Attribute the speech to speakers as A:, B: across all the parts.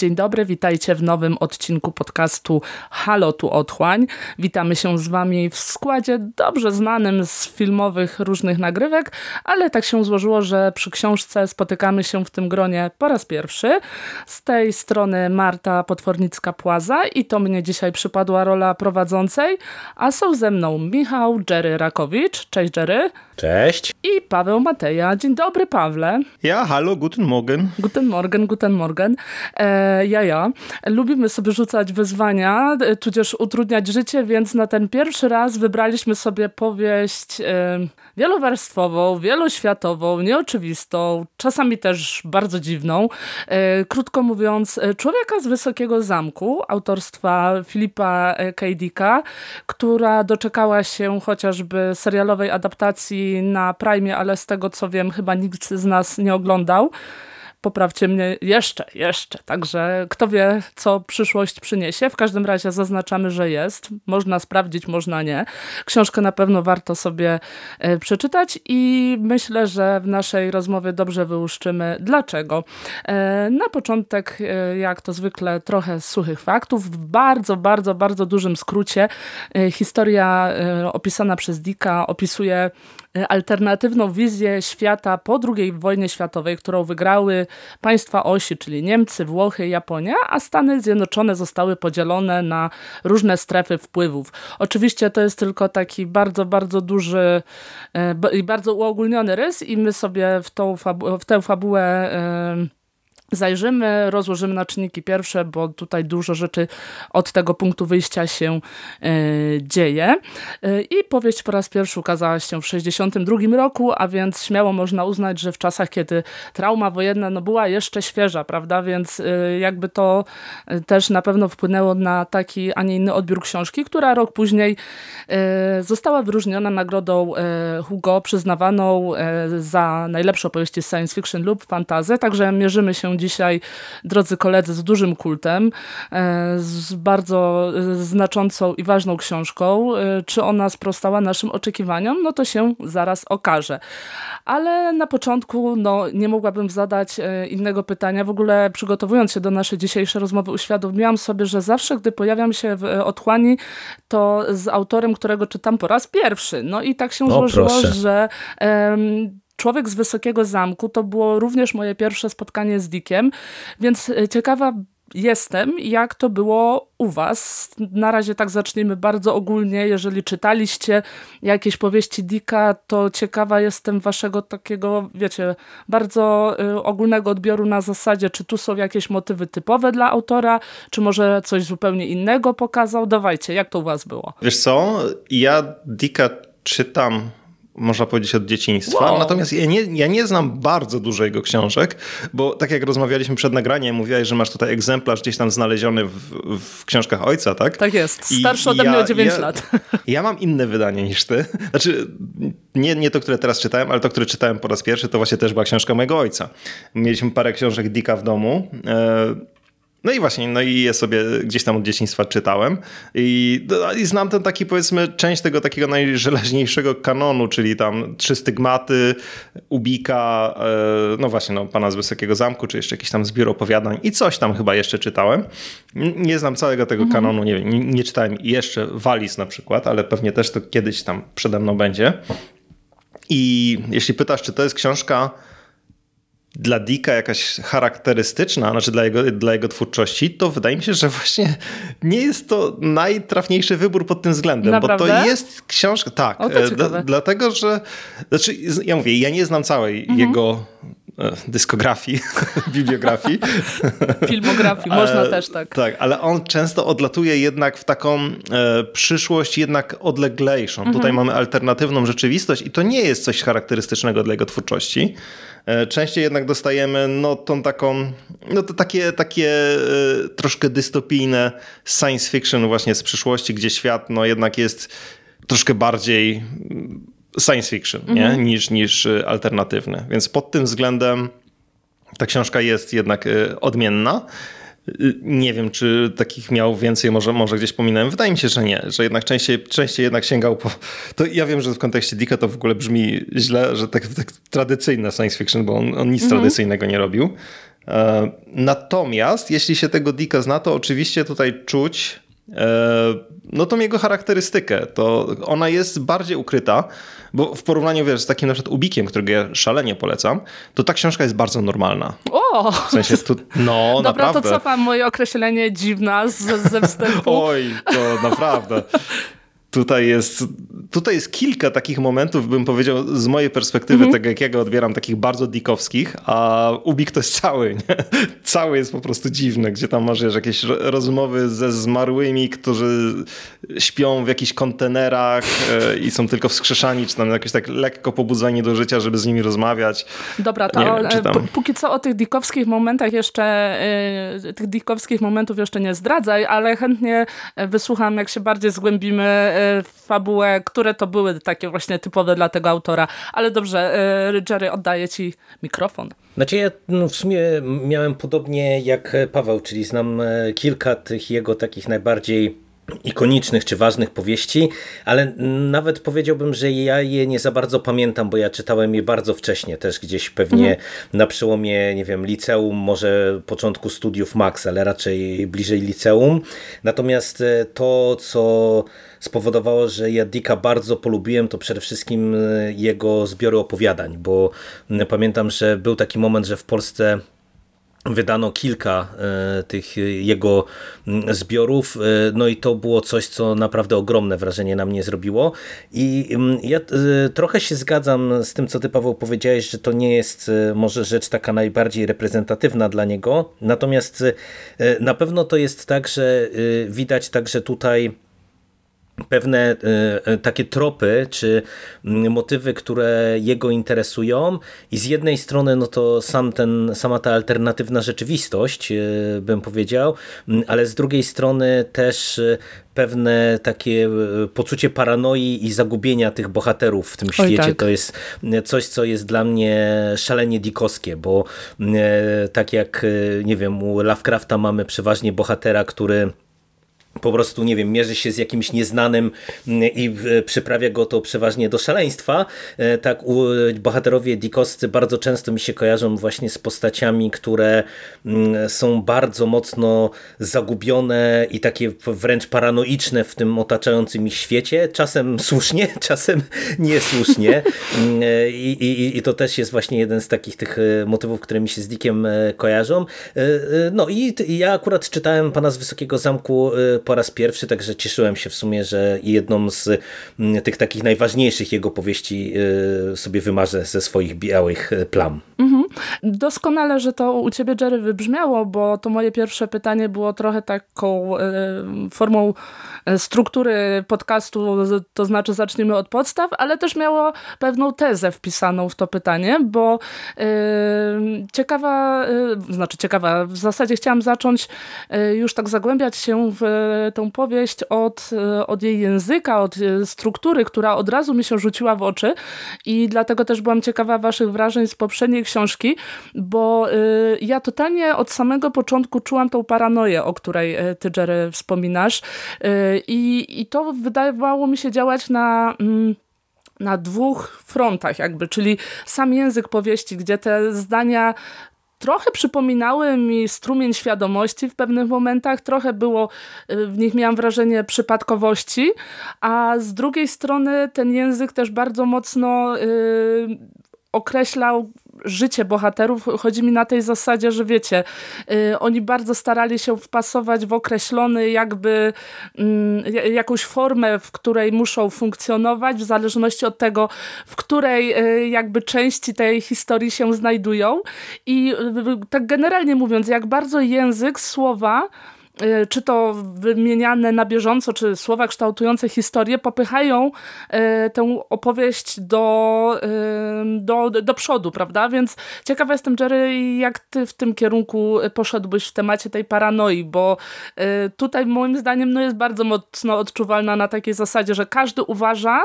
A: Dzień dobry, witajcie w nowym odcinku podcastu Halo tu Otchłań. Witamy się z wami w składzie dobrze znanym z filmowych różnych nagrywek, ale tak się złożyło, że przy książce spotykamy się w tym gronie po raz pierwszy. Z tej strony Marta Potwornicka-Płaza i to mnie dzisiaj przypadła rola prowadzącej, a są ze mną Michał Jerry Rakowicz. Cześć Jerry.
B: Cześć.
A: I Paweł Mateja. Dzień dobry Pawle.
B: Ja, halo, guten Morgen.
A: Guten Morgen, guten Morgen. E, ja, ja. Lubimy sobie rzucać wyzwania, e, tudzież utrudniać życie, więc na ten pierwszy raz wybraliśmy sobie powieść e, wielowarstwową, wieloświatową, nieoczywistą, czasami też bardzo dziwną. E, krótko mówiąc, e, Człowieka z Wysokiego Zamku, autorstwa Filipa e, K. Dicka, która doczekała się chociażby serialowej adaptacji na Prime, ale z tego co wiem, chyba nikt z nas nie oglądał poprawcie mnie jeszcze, jeszcze. Także kto wie, co przyszłość przyniesie. W każdym razie zaznaczamy, że jest. Można sprawdzić, można nie. Książkę na pewno warto sobie e, przeczytać i myślę, że w naszej rozmowie dobrze wyłuszczymy dlaczego. E, na początek, e, jak to zwykle, trochę suchych faktów. W bardzo, bardzo, bardzo dużym skrócie historia opisana przez Dicka opisuje alternatywną wizję świata po II wojnie światowej, którą wygrały państwa osi, czyli Niemcy, Włochy, Japonia, a Stany Zjednoczone zostały podzielone na różne strefy wpływów. Oczywiście to jest tylko taki bardzo, bardzo duży e, i bardzo uogólniony rys i my sobie w, tą fabu w tę fabułę e, Zajrzymy, rozłożymy na czynniki pierwsze, bo tutaj dużo rzeczy od tego punktu wyjścia się e, dzieje. E, I powieść po raz pierwszy ukazała się w 1962 roku, a więc śmiało można uznać, że w czasach, kiedy trauma wojenna no, była jeszcze świeża, prawda? Więc e, jakby to też na pewno wpłynęło na taki, a nie inny odbiór książki, która rok później została wyróżniona nagrodą Hugo, przyznawaną za najlepsze opowieści science fiction lub fantazy, także mierzymy się dzisiaj, drodzy koledzy, z dużym kultem, e, z bardzo e, znaczącą i ważną książką. E, czy ona sprostała naszym oczekiwaniom? No to się zaraz okaże. Ale na początku no, nie mogłabym zadać innego pytania. W ogóle przygotowując się do naszej dzisiejszej rozmowy uświadomiłam sobie, że zawsze, gdy pojawiam się w Otchłani, to z autorem, którego czytam po raz pierwszy. No i tak się o, złożyło, proszę. że um, Człowiek z Wysokiego Zamku to było również moje pierwsze spotkanie z Dickiem, więc e, ciekawa jestem, jak to było u was. Na razie tak zacznijmy bardzo ogólnie. Jeżeli czytaliście jakieś powieści Dicka, to ciekawa jestem waszego takiego, wiecie, bardzo y, ogólnego odbioru na zasadzie, czy tu są jakieś motywy typowe dla autora, czy może coś zupełnie innego pokazał. Dawajcie, jak to u was było?
B: Wiesz co, ja Dicka czytam można powiedzieć, od dzieciństwa. Wow. Natomiast ja nie, ja nie znam bardzo dużo jego książek, bo tak jak rozmawialiśmy przed nagraniem, mówiłaś, że masz tutaj egzemplarz gdzieś tam znaleziony w, w książkach ojca, tak?
A: Tak jest. Starszy ode mnie o 9
B: ja,
A: lat.
B: Ja mam inne wydanie niż ty. Znaczy, nie, nie to, które teraz czytałem, ale to, które czytałem po raz pierwszy, to właśnie też była książka mojego ojca. Mieliśmy parę książek Dicka w domu. E no i właśnie, no i je sobie gdzieś tam od dzieciństwa czytałem i, no, i znam ten taki powiedzmy część tego takiego najżelaźniejszego kanonu, czyli tam Trzy Stygmaty, Ubika, e, no właśnie, no Pana z Wysokiego Zamku, czy jeszcze jakiś tam zbiór opowiadań i coś tam chyba jeszcze czytałem. Nie znam całego tego mhm. kanonu, nie wiem, nie, nie czytałem jeszcze Walis na przykład, ale pewnie też to kiedyś tam przede mną będzie. I jeśli pytasz, czy to jest książka dla Dicka jakaś charakterystyczna, znaczy dla jego, dla jego twórczości, to wydaje mi się, że właśnie nie jest to najtrafniejszy wybór pod tym względem,
A: Naprawdę?
B: bo to jest książka, tak,
A: o,
B: e, dlatego, że, znaczy ja mówię, ja nie znam całej mhm. jego dyskografii, bibliografii.
A: Filmografii, można też tak.
B: Tak, ale on często odlatuje jednak w taką e, przyszłość jednak odleglejszą. Mhm. Tutaj mamy alternatywną rzeczywistość i to nie jest coś charakterystycznego dla jego twórczości. E, częściej jednak dostajemy no tą taką, no to takie, takie e, troszkę dystopijne science fiction właśnie z przyszłości, gdzie świat no jednak jest troszkę bardziej science fiction nie? Mhm. Niż, niż e, alternatywny. Więc pod tym względem ta książka jest jednak odmienna. Nie wiem, czy takich miał więcej, może, może gdzieś pominąłem. Wydaje mi się, że nie, że jednak częściej, częściej jednak sięgał po... To ja wiem, że w kontekście Dicka to w ogóle brzmi źle, że tak, tak tradycyjne science fiction, bo on, on nic mhm. tradycyjnego nie robił. Natomiast jeśli się tego Dicka zna, to oczywiście tutaj czuć no tą jego charakterystykę. To ona jest bardziej ukryta, bo w porównaniu wiesz, z takim na przykład Ubikiem, którego ja szalenie polecam, to ta książka jest bardzo normalna.
A: O!
B: W sensie tu, no
A: Dobra,
B: naprawdę.
A: to cofam moje określenie dziwna z, ze wstępu.
B: Oj, to naprawdę. Tutaj jest, tutaj jest kilka takich momentów, bym powiedział, z mojej perspektywy, mm -hmm. tego jak ja odbieram, takich bardzo dikowskich, a Ubik to jest cały, nie? Cały jest po prostu dziwny, gdzie tam masz jakieś rozmowy ze zmarłymi, którzy śpią w jakichś kontenerach e, i są tylko wskrzeszani, czy tam jakieś tak lekko pobudzani do życia, żeby z nimi rozmawiać.
A: Dobra, to e, tam... póki co o tych dikowskich momentach jeszcze, e, tych dikowskich momentów jeszcze nie zdradzaj, ale chętnie wysłucham, jak się bardziej zgłębimy fabułę, które to były takie właśnie typowe dla tego autora. Ale dobrze, e, Jerry, oddaję ci mikrofon.
C: Znaczy ja no, w sumie miałem podobnie jak Paweł, czyli znam e, kilka tych jego takich najbardziej ikonicznych czy ważnych powieści, ale nawet powiedziałbym, że ja je nie za bardzo pamiętam, bo ja czytałem je bardzo wcześnie, też gdzieś pewnie mhm. na przełomie, nie wiem, liceum, może początku studiów Max, ale raczej bliżej liceum. Natomiast e, to, co spowodowało, że ja Dicka bardzo polubiłem, to przede wszystkim e, jego zbiory opowiadań, bo pamiętam, że był taki moment, że w Polsce wydano kilka e, tych jego zbiorów, e, no i to było coś, co naprawdę ogromne wrażenie na mnie zrobiło. I ja e, trochę się zgadzam z tym, co ty Paweł powiedziałeś, że to nie jest może rzecz taka najbardziej reprezentatywna dla niego, natomiast na pewno to jest tak, że widać także tutaj pewne e, e, takie tropy czy mm, motywy, które jego interesują i z jednej strony no to sam ten, sama ta alternatywna rzeczywistość e, bym powiedział, mm, ale z drugiej strony też pewne takie poczucie paranoi i zagubienia tych bohaterów w tym świecie. Tak. To jest coś, co jest dla mnie szalenie dikowskie, bo tak jak nie wiem, u Lovecrafta mamy przeważnie bohatera, który po prostu, nie wiem, mierzy się z jakimś nieznanym mm, i e, przyprawia go to przeważnie do szaleństwa. E, tak bohaterowie dikoscy bardzo często mi się kojarzą właśnie z postaciami, które mm, są bardzo mocno zagubione i takie wręcz paranoiczne w tym otaczającym ich świecie. Czasem słusznie, czasem niesłusznie. Mm, e, I, i, I to też jest właśnie jeden z takich tych motywów, które mi się z Dickiem kojarzą. No i ja akurat czytałem Pana z Wysokiego Zamku po raz pierwszy, także cieszyłem się w sumie, że jedną z mm, tych takich najważniejszych jego powieści y, sobie wymarzę ze swoich białych y, plam. Mhm.
A: Doskonale, że to u ciebie Jerry wybrzmiało, bo to moje pierwsze pytanie było trochę taką y, formą struktury podcastu, to znaczy zaczniemy od podstaw, ale też miało pewną tezę wpisaną w to pytanie, bo ciekawa, znaczy ciekawa, w zasadzie chciałam zacząć już tak zagłębiać się w tą powieść od, e, od jej języka, od e, struktury, która od razu mi się rzuciła w oczy i dlatego też byłam ciekawa waszych wrażeń z poprzedniej książki, bo e, ja totalnie od samego początku czułam tą paranoję, o której ty Jerry wspominasz i, i to wydawało mi się działać na mm, na dwóch frontach jakby, czyli sam język powieści, gdzie te zdania trochę przypominały mi strumień świadomości w pewnych momentach, trochę było, y, w nich miałam wrażenie przypadkowości, a z drugiej strony ten język też bardzo mocno yy, określał życie bohaterów. Chodzi mi na tej zasadzie, że wiecie, yy, oni bardzo starali się wpasować w określony jakby yy, jakąś formę, w której muszą funkcjonować, w zależności od tego, w której yy, jakby części tej historii się znajdują. I y, tak generalnie mówiąc, jak bardzo język, słowa Y, czy to wymieniane na bieżąco, czy słowa kształtujące historię, popychają y, tę opowieść do, y, do, do przodu, prawda? Więc ciekawa jestem, Jerry, jak ty w tym kierunku poszedłbyś w temacie tej paranoi, bo tutaj moim zdaniem no, jest bardzo mocno odczuwalna na takiej zasadzie, że każdy uważa,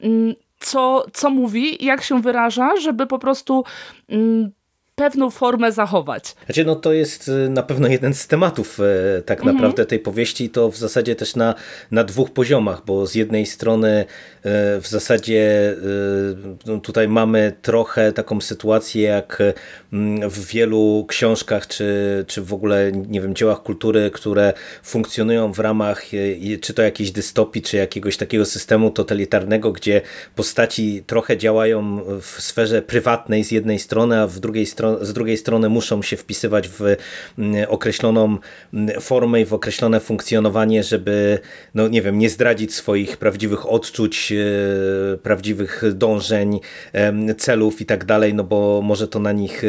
A: mm, co, co mówi jak się wyraża, żeby po prostu mm, pewną formę zachować.
C: Znaczy, no to jest y, na pewno jeden z tematów e, tak mhm. naprawdę tej powieści i to w zasadzie też na, na dwóch poziomach, bo z jednej strony e, w zasadzie no tutaj mamy trochę taką sytuację jak mm, w wielu książkach czy, czy w ogóle nie wiem, dziełach kultury, które funkcjonują w ramach czy to jakiejś dystopii, czy jakiegoś takiego systemu totalitarnego, gdzie postaci trochę działają w sferze prywatnej z jednej strony, a w drugiej stronie z drugiej strony muszą się wpisywać w mm, określoną mm, formę i w określone funkcjonowanie, żeby, no nie wiem, nie zdradzić swoich prawdziwych odczuć, e, prawdziwych dążeń, celów i tak dalej, no bo może to na nich e,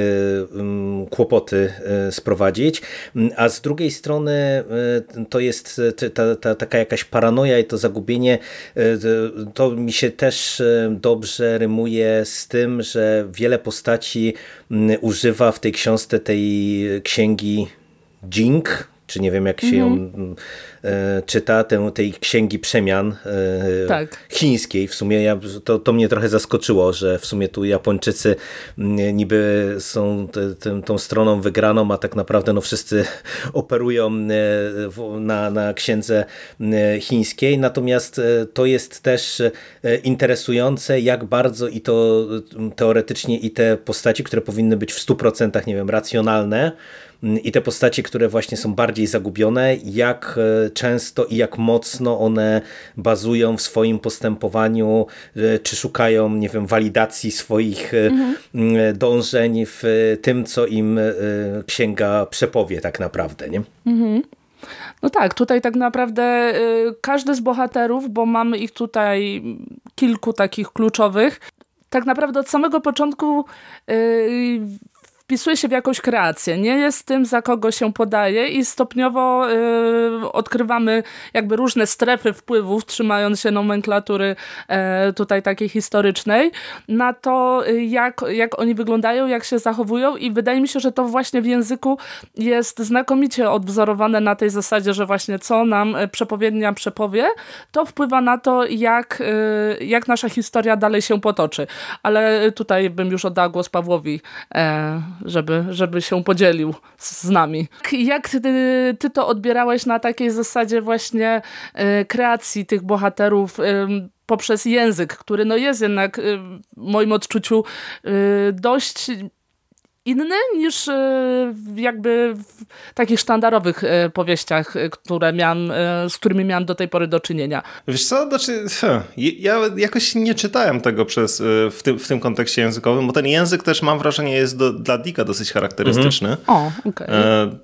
C: mm, kłopoty e, sprowadzić. A z drugiej strony to jest ta, ta, taka jakaś paranoja i to zagubienie, to mi się też dobrze rymuje z tym, że wiele postaci używa w tej książce tej księgi Jing, czy nie wiem jak się ją mhm. e, czyta, tę, tej księgi przemian e, tak. chińskiej. W sumie ja, to, to mnie trochę zaskoczyło, że w sumie tu Japończycy niby są te, te, tą stroną wygraną, a tak naprawdę no, wszyscy operują e, na, na księdze chińskiej. Natomiast to jest też interesujące, jak bardzo i to teoretycznie i te postaci, które powinny być w 100% nie wiem, racjonalne, i te postacie, które właśnie są bardziej zagubione, jak e, często i jak mocno one bazują w swoim postępowaniu, e, czy szukają, nie wiem, walidacji swoich e, mhm. dążeń w tym, co im księga przepowie tak naprawdę, nie? Mhm.
A: No tak, tutaj tak naprawdę każdy z bohaterów, bo mamy ich tutaj kilku takich kluczowych, tak naprawdę od samego początku wpisuje się w jakąś kreację, nie jest tym, za kogo się podaje i stopniowo y, odkrywamy jakby różne strefy wpływów, trzymając się nomenklatury y, tutaj takiej historycznej, na to y, jak, jak oni wyglądają, jak się zachowują i wydaje mi się, że to właśnie w języku jest znakomicie odwzorowane na tej zasadzie, że właśnie co nam e, przepowiednia przepowie, to wpływa na to, jak, y, jak nasza historia dalej się potoczy. Ale tutaj bym już oddała głos Pawłowi, e, żeby, żeby się podzielił z, nami. Jak ty, ty, to odbierałeś na takiej zasadzie właśnie y, kreacji tych bohaterów y, poprzez język, który no jest jednak y, w moim odczuciu dość inny niż e, jakby w takich sztandarowych e, powieściach, e, które miałem, z którymi miałem do tej pory do czynienia.
B: Wiesz co, znaczy, ja jakoś nie czytałem tego przez, w, tym, w tym kontekście językowym, bo ten język też mam wrażenie jest do, dla Dika dosyć charakterystyczny. Mhm.
A: O, okay.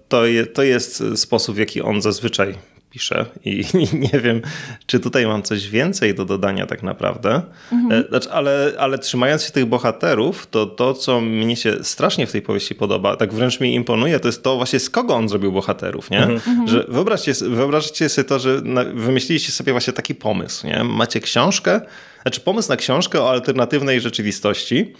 B: to, je, to jest sposób, w jaki on zazwyczaj piszę i, nie wiem, czy tutaj mam coś więcej do dodania tak naprawdę. Mhm. E, znaczy, ale, ale trzymając się tych bohaterów, to to, co mnie się strasznie w tej powieści podoba, tak wręcz mi imponuje, to jest to właśnie z kogo on zrobił bohaterów, nie? Mhm. mhm. Że wyobraźcie, wyobraźcie sobie to, że wymyśliliście sobie właśnie taki pomysł, nie? Macie książkę, znaczy pomysł na książkę o alternatywnej rzeczywistości,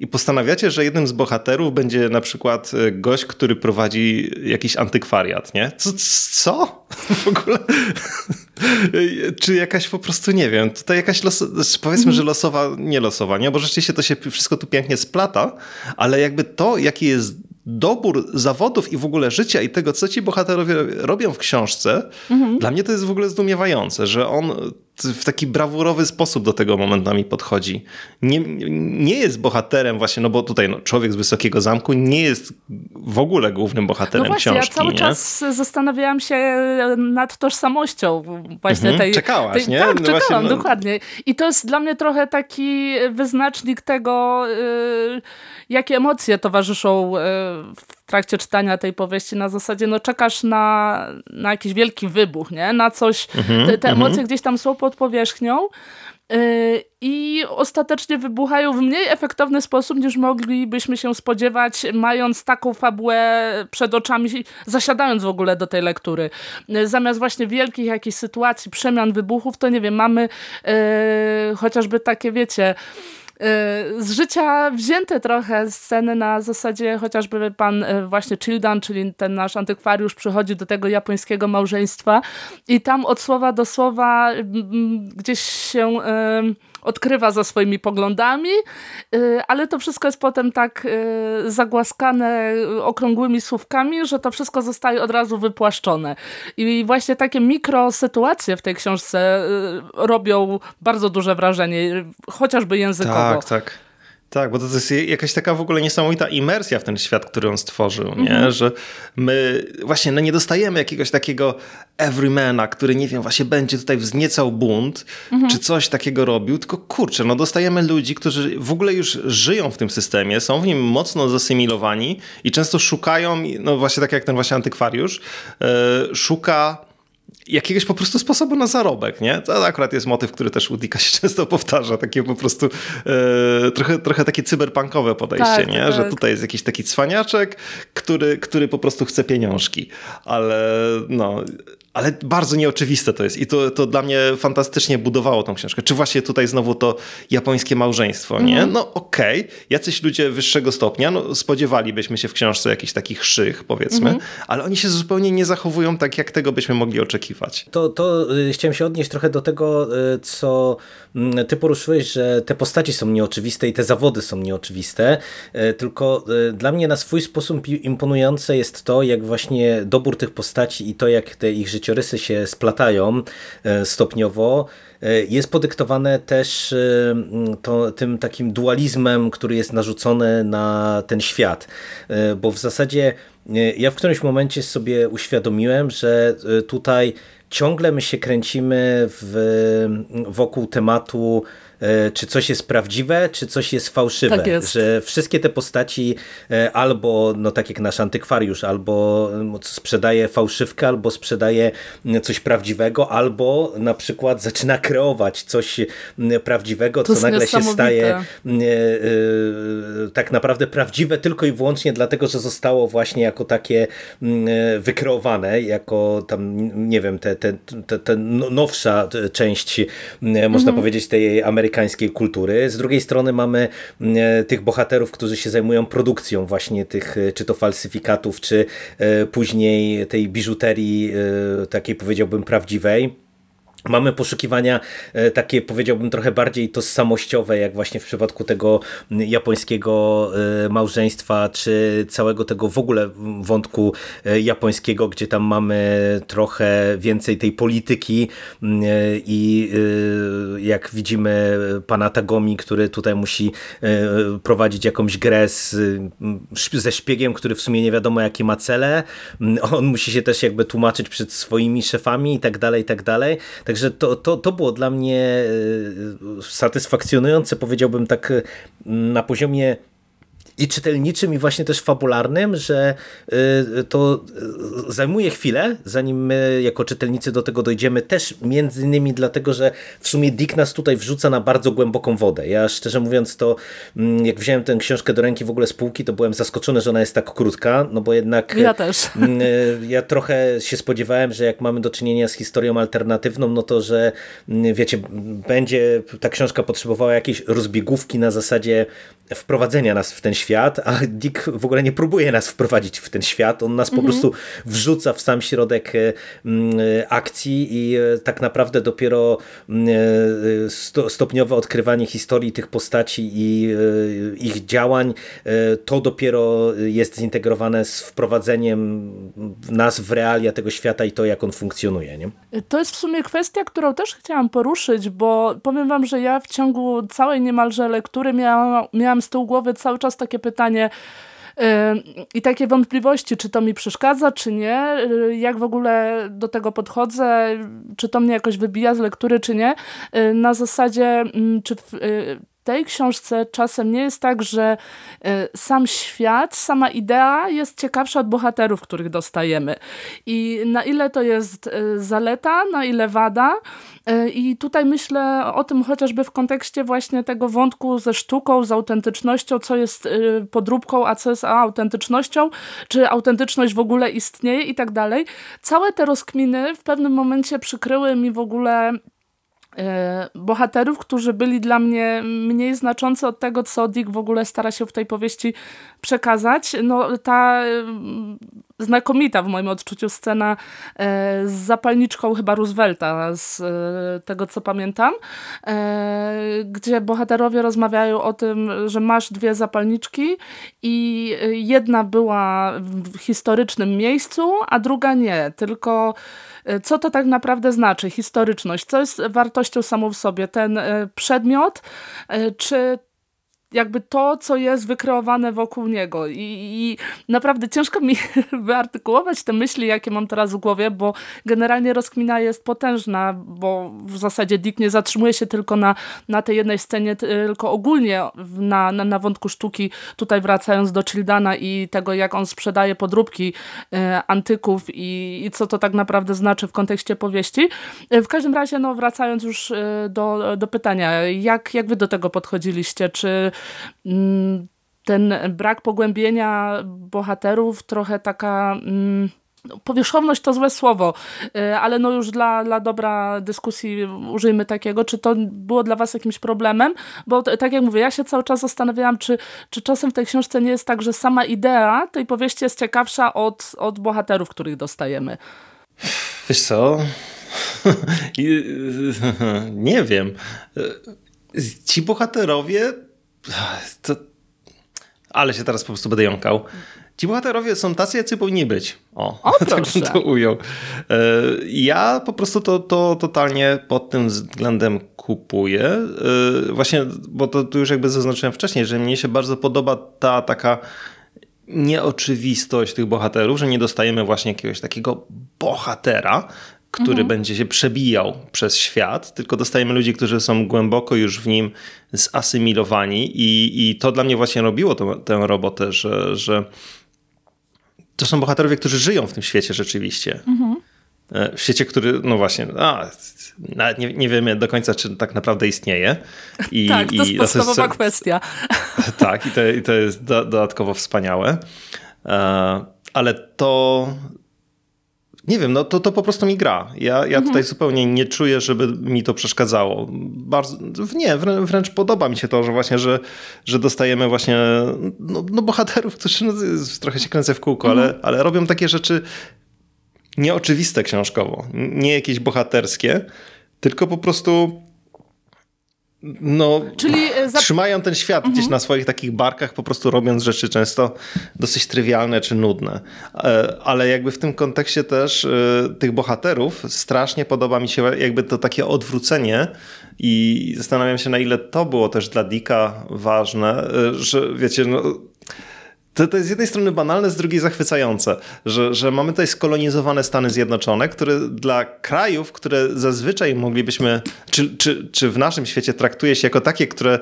B: i postanawiacie, że jednym z bohaterów będzie na przykład e, gość, który prowadzi jakiś antykwariat, nie? Co? co? W ogóle? Czy jakaś po prostu, nie wiem, tutaj jakaś los, powiedzmy, że losowa, nie losowa, nie? Bo rzeczywiście to się wszystko tu pięknie splata, ale jakby to, jaki jest dobór zawodów i w ogóle życia i tego, co ci bohaterowie robią w książce, mhm. dla mnie to jest w ogóle zdumiewające, że on w taki brawurowy sposób do tego momentami podchodzi. Nie, nie jest bohaterem właśnie, no bo tutaj no, człowiek z Wysokiego Zamku nie jest w ogóle głównym bohaterem no właśnie, książki.
A: Ja cały
B: nie?
A: czas zastanawiałam się nad tożsamością właśnie mhm, tej...
B: Czekałaś,
A: tej,
B: nie?
A: Tak, no czekałam, właśnie, no... dokładnie. I to jest dla mnie trochę taki wyznacznik tego, yy, jakie emocje towarzyszą yy, w trakcie czytania tej powieści na zasadzie, no czekasz na, na jakiś wielki wybuch, nie? Na coś, mhm, te, te emocje gdzieś tam są pod powierzchnią yy, i ostatecznie wybuchają w mniej efektowny sposób niż moglibyśmy się spodziewać, mając taką fabułę przed oczami, zasiadając w ogóle do tej lektury. Yy, zamiast właśnie wielkich jakichś sytuacji, przemian, wybuchów, to nie wiem, mamy yy, chociażby takie, wiecie, z życia wzięte trochę sceny na zasadzie chociażby pan y, właśnie Childan, czyli ten nasz antykwariusz przychodzi do tego japońskiego małżeństwa i tam od słowa do słowa gdzieś się odkrywa za swoimi poglądami, ale to wszystko jest potem tak zagłaskane okrągłymi słówkami, że to wszystko zostaje od razu wypłaszczone. I właśnie takie mikrosytuacje w tej książce robią bardzo duże wrażenie, chociażby językowo.
B: Tak, tak. Tak, bo to jest jakaś taka w ogóle niesamowita imersja w ten świat, który on stworzył, nie? Mhm. Że my właśnie no nie dostajemy jakiegoś takiego everymana, który nie wiem, właśnie będzie tutaj wzniecał bunt, mhm. czy coś takiego robił, tylko kurczę, no dostajemy ludzi, którzy w ogóle już żyją w tym systemie, są w nim mocno zasymilowani i często szukają, no właśnie tak jak ten właśnie antykwariusz, yy, szuka jakiegoś po prostu sposobu na zarobek, nie? To akurat jest motyw, który też u Dicka się często powtarza, takie po prostu e, trochę, trochę takie cyberpunkowe podejście, tak, nie? Tak. Że tutaj jest jakiś taki cwaniaczek, który, który po prostu chce pieniążki, ale no ale bardzo nieoczywiste to jest i to, to dla mnie fantastycznie budowało tą książkę. Czy właśnie tutaj znowu to japońskie małżeństwo, nie? Mhm. No okej, okay. jacyś ludzie wyższego stopnia, no spodziewalibyśmy się w książce jakichś takich szych, powiedzmy, mhm. ale oni się zupełnie nie zachowują tak, jak tego byśmy mogli oczekiwać.
C: To, to y, chciałem się odnieść trochę do tego, y, co mm, ty poruszyłeś, że te postaci są nieoczywiste i te zawody są nieoczywiste, y, tylko dla mnie na swój sposób imponujące jest to, jak właśnie dobór tych postaci i to, jak te ich życiorysy się splatają e, stopniowo, e, jest podyktowane też e, to, tym takim dualizmem, który jest narzucony na ten świat. Bo w zasadzie ja w którymś momencie sobie uświadomiłem, że tutaj ciągle my się kręcimy w, wokół tematu czy coś jest prawdziwe, czy coś jest fałszywe.
A: Tak jest.
C: Że wszystkie te postaci e, albo, no tak jak nasz antykwariusz, albo sprzedaje fałszywkę, albo sprzedaje coś prawdziwego, albo na przykład zaczyna kreować coś prawdziwego, to co nagle się staje e, tak naprawdę prawdziwe tylko i wyłącznie dlatego, że zostało właśnie jako takie wykreowane, jako tam, nie wiem, te, te, te, te no, nowsza część, można mhm. powiedzieć, tej amerykańskiej amerykańskiej kultury. Z drugiej strony mamy e, tych bohaterów, którzy się zajmują produkcją właśnie tych, e, czy to falsyfikatów, czy e, później tej biżuterii takiej powiedziałbym prawdziwej Mamy poszukiwania e, takie, powiedziałbym, trochę bardziej tożsamościowe, jak właśnie w przypadku tego japońskiego e, małżeństwa, czy całego tego w ogóle wątku e, japońskiego, gdzie tam mamy trochę więcej tej polityki i jak widzimy pana Tagomi, który tutaj musi prowadzić jakąś grę z, ze szpiegiem, który w sumie nie wiadomo jakie ma cele. On musi się też jakby tłumaczyć przed swoimi szefami i tak dalej, i tak dalej. Także to, to, to było dla mnie e, satysfakcjonujące, powiedziałbym tak e, na poziomie i czytelniczym, i właśnie też fabularnym, że y, to y, zajmuje chwilę, zanim my jako czytelnicy do tego dojdziemy, też między innymi dlatego, że w sumie Dick nas tutaj wrzuca na bardzo głęboką wodę. Ja szczerze mówiąc to, mm, jak wziąłem tę książkę do ręki w ogóle z półki, to byłem zaskoczony, że ona jest tak krótka, no bo jednak...
A: Ja też.
C: Mm, y, ja trochę się spodziewałem, że jak mamy do czynienia z historią alternatywną, no to, że mm, wiecie, będzie ta książka potrzebowała jakiejś rozbiegówki na zasadzie wprowadzenia nas w ten świat, a Dick w ogóle nie próbuje nas wprowadzić w ten świat, on nas mhm. po prostu wrzuca w sam środek e, akcji i e, tak naprawdę dopiero e, stopniowe odkrywanie historii tych postaci i ich działań, to dopiero jest zintegrowane z wprowadzeniem nas w realia tego świata i to, jak on funkcjonuje. Nie?
A: To jest w sumie kwestia, którą też chciałam poruszyć, bo powiem wam, że ja w ciągu całej niemalże lektury miałam, miałam miałam z tyłu głowy cały czas takie pytanie, i takie wątpliwości, czy to mi przeszkadza, czy nie, y, jak w ogóle do tego podchodzę, czy to mnie jakoś wybija z lektury, czy nie. Y, na zasadzie, mm, czy w y, tej książce czasem nie jest tak, że sam świat, sama idea jest ciekawsza od bohaterów, których dostajemy. I na ile to jest zaleta, na ile wada, E, I tutaj myślę o tym chociażby w kontekście właśnie tego wątku ze sztuką, z autentycznością, co jest e, podróbką, a co jest autentycznością, czy autentyczność w ogóle istnieje i tak dalej. Całe te rozkminy w pewnym momencie przykryły mi w ogóle e, bohaterów, którzy byli dla mnie mniej znaczący od tego, co Dick w ogóle stara się w tej powieści przekazać. No ta znakomita w moim odczuciu scena z zapalniczką chyba Roosevelta, z tego co pamiętam, gdzie bohaterowie rozmawiają o tym, że masz dwie zapalniczki i jedna była w historycznym miejscu, a druga nie, tylko co to tak naprawdę znaczy, historyczność, co jest wartością samą w sobie, ten przedmiot, czy jakby to, co jest wykreowane wokół niego. I, I, naprawdę ciężko mi wyartykułować te myśli, jakie mam teraz w głowie, bo generalnie rozkmina jest potężna, bo w zasadzie Dick nie zatrzymuje się tylko na, na tej jednej scenie, tylko ogólnie na, na, na wątku sztuki, tutaj wracając do Childana i tego, jak on sprzedaje podróbki e, antyków i, i co to tak naprawdę znaczy w kontekście powieści. E, w każdym razie, no wracając już e, do, do pytania, jak, jak wy do tego podchodziliście? Czy ten brak pogłębienia bohaterów, trochę taka mm, no, powierzchowność to złe słowo, y, ale no już dla, dla dobra dyskusji użyjmy takiego, czy to było dla was jakimś problemem, bo tak jak mówię, ja się cały czas zastanawiałam, czy, czy czasem w tej książce nie jest tak, że sama idea tej powieści jest ciekawsza od, od bohaterów, których dostajemy.
B: Wiesz co? nie wiem. Ci bohaterowie to... Ale się teraz po prostu będę jąkał. Ci bohaterowie są tacy, jacy powinni być. O,
A: o tak
B: bym to ujął. Ja po prostu to, to totalnie pod tym względem kupuję. E, właśnie, bo to, to już jakby zaznaczyłem wcześniej, że mnie się bardzo podoba ta taka nieoczywistość tych bohaterów, że nie dostajemy właśnie jakiegoś takiego bohatera, który mhm. będzie się przebijał przez świat, tylko dostajemy ludzi, którzy są głęboko już w nim zasymilowani i, i to dla mnie właśnie robiło to, tę robotę, że, że to są bohaterowie, którzy żyją w tym świecie rzeczywiście. Mhm. E, w świecie, który, no właśnie, a, nawet nie, nie wiemy do końca, czy tak naprawdę istnieje.
A: I, tak, to jest podstawowa to jest, kwestia.
B: Tak, i to, i to jest do, dodatkowo wspaniałe. E, ale to nie wiem, no to, to po prostu mi gra. Ja, ja mhm. tutaj zupełnie nie czuję, żeby mi to przeszkadzało. Bardzo, nie, wręcz podoba mi się to, że właśnie, że, że dostajemy właśnie no, no bohaterów, którzy no, trochę się kręcę w kółko, mhm. ale, ale robią takie rzeczy nieoczywiste książkowo. Nie jakieś bohaterskie, tylko po prostu no, Czyli e, za... trzymają ten świat mhm. gdzieś na swoich takich barkach, po prostu robiąc rzeczy często dosyć trywialne czy nudne. E, ale jakby w tym kontekście też e, tych bohaterów strasznie podoba mi się jakby to takie odwrócenie i zastanawiam się na ile to było też dla Dicka ważne, że wiecie, no, to, to jest z jednej strony banalne, z drugiej zachwycające, że, że mamy tutaj skolonizowane Stany Zjednoczone, które dla krajów, które zazwyczaj moglibyśmy, czy, czy, czy w naszym świecie traktuje się jako takie, które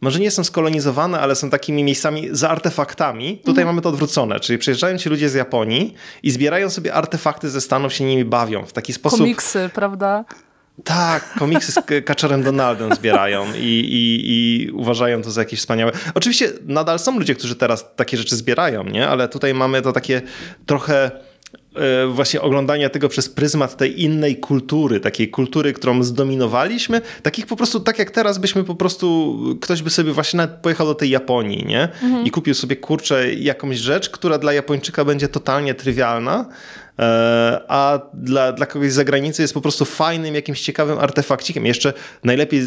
B: może nie są skolonizowane, ale są takimi miejscami za artefaktami. Tutaj mm. mamy to odwrócone, czyli przyjeżdżają ci ludzie z Japonii i zbierają sobie artefakty ze Stanów, się nimi bawią w taki sposób.
A: Komiksy, prawda?
B: Tak, komiksy z Kaczorem Donaldem zbierają i, i, i uważają to za jakieś wspaniałe. Oczywiście nadal są ludzie, którzy teraz takie rzeczy zbierają, nie? ale tutaj mamy to takie trochę e, właśnie oglądania tego przez pryzmat tej innej kultury, takiej kultury, którą zdominowaliśmy, takich po prostu, tak jak teraz byśmy po prostu, ktoś by sobie właśnie nawet pojechał do tej Japonii, nie? Mhm. I kupił sobie, kurczę, jakąś rzecz, która dla Japończyka będzie totalnie trywialna, a dla, dla kogoś z zagranicy jest po prostu fajnym, jakimś ciekawym artefakcikiem. Jeszcze najlepiej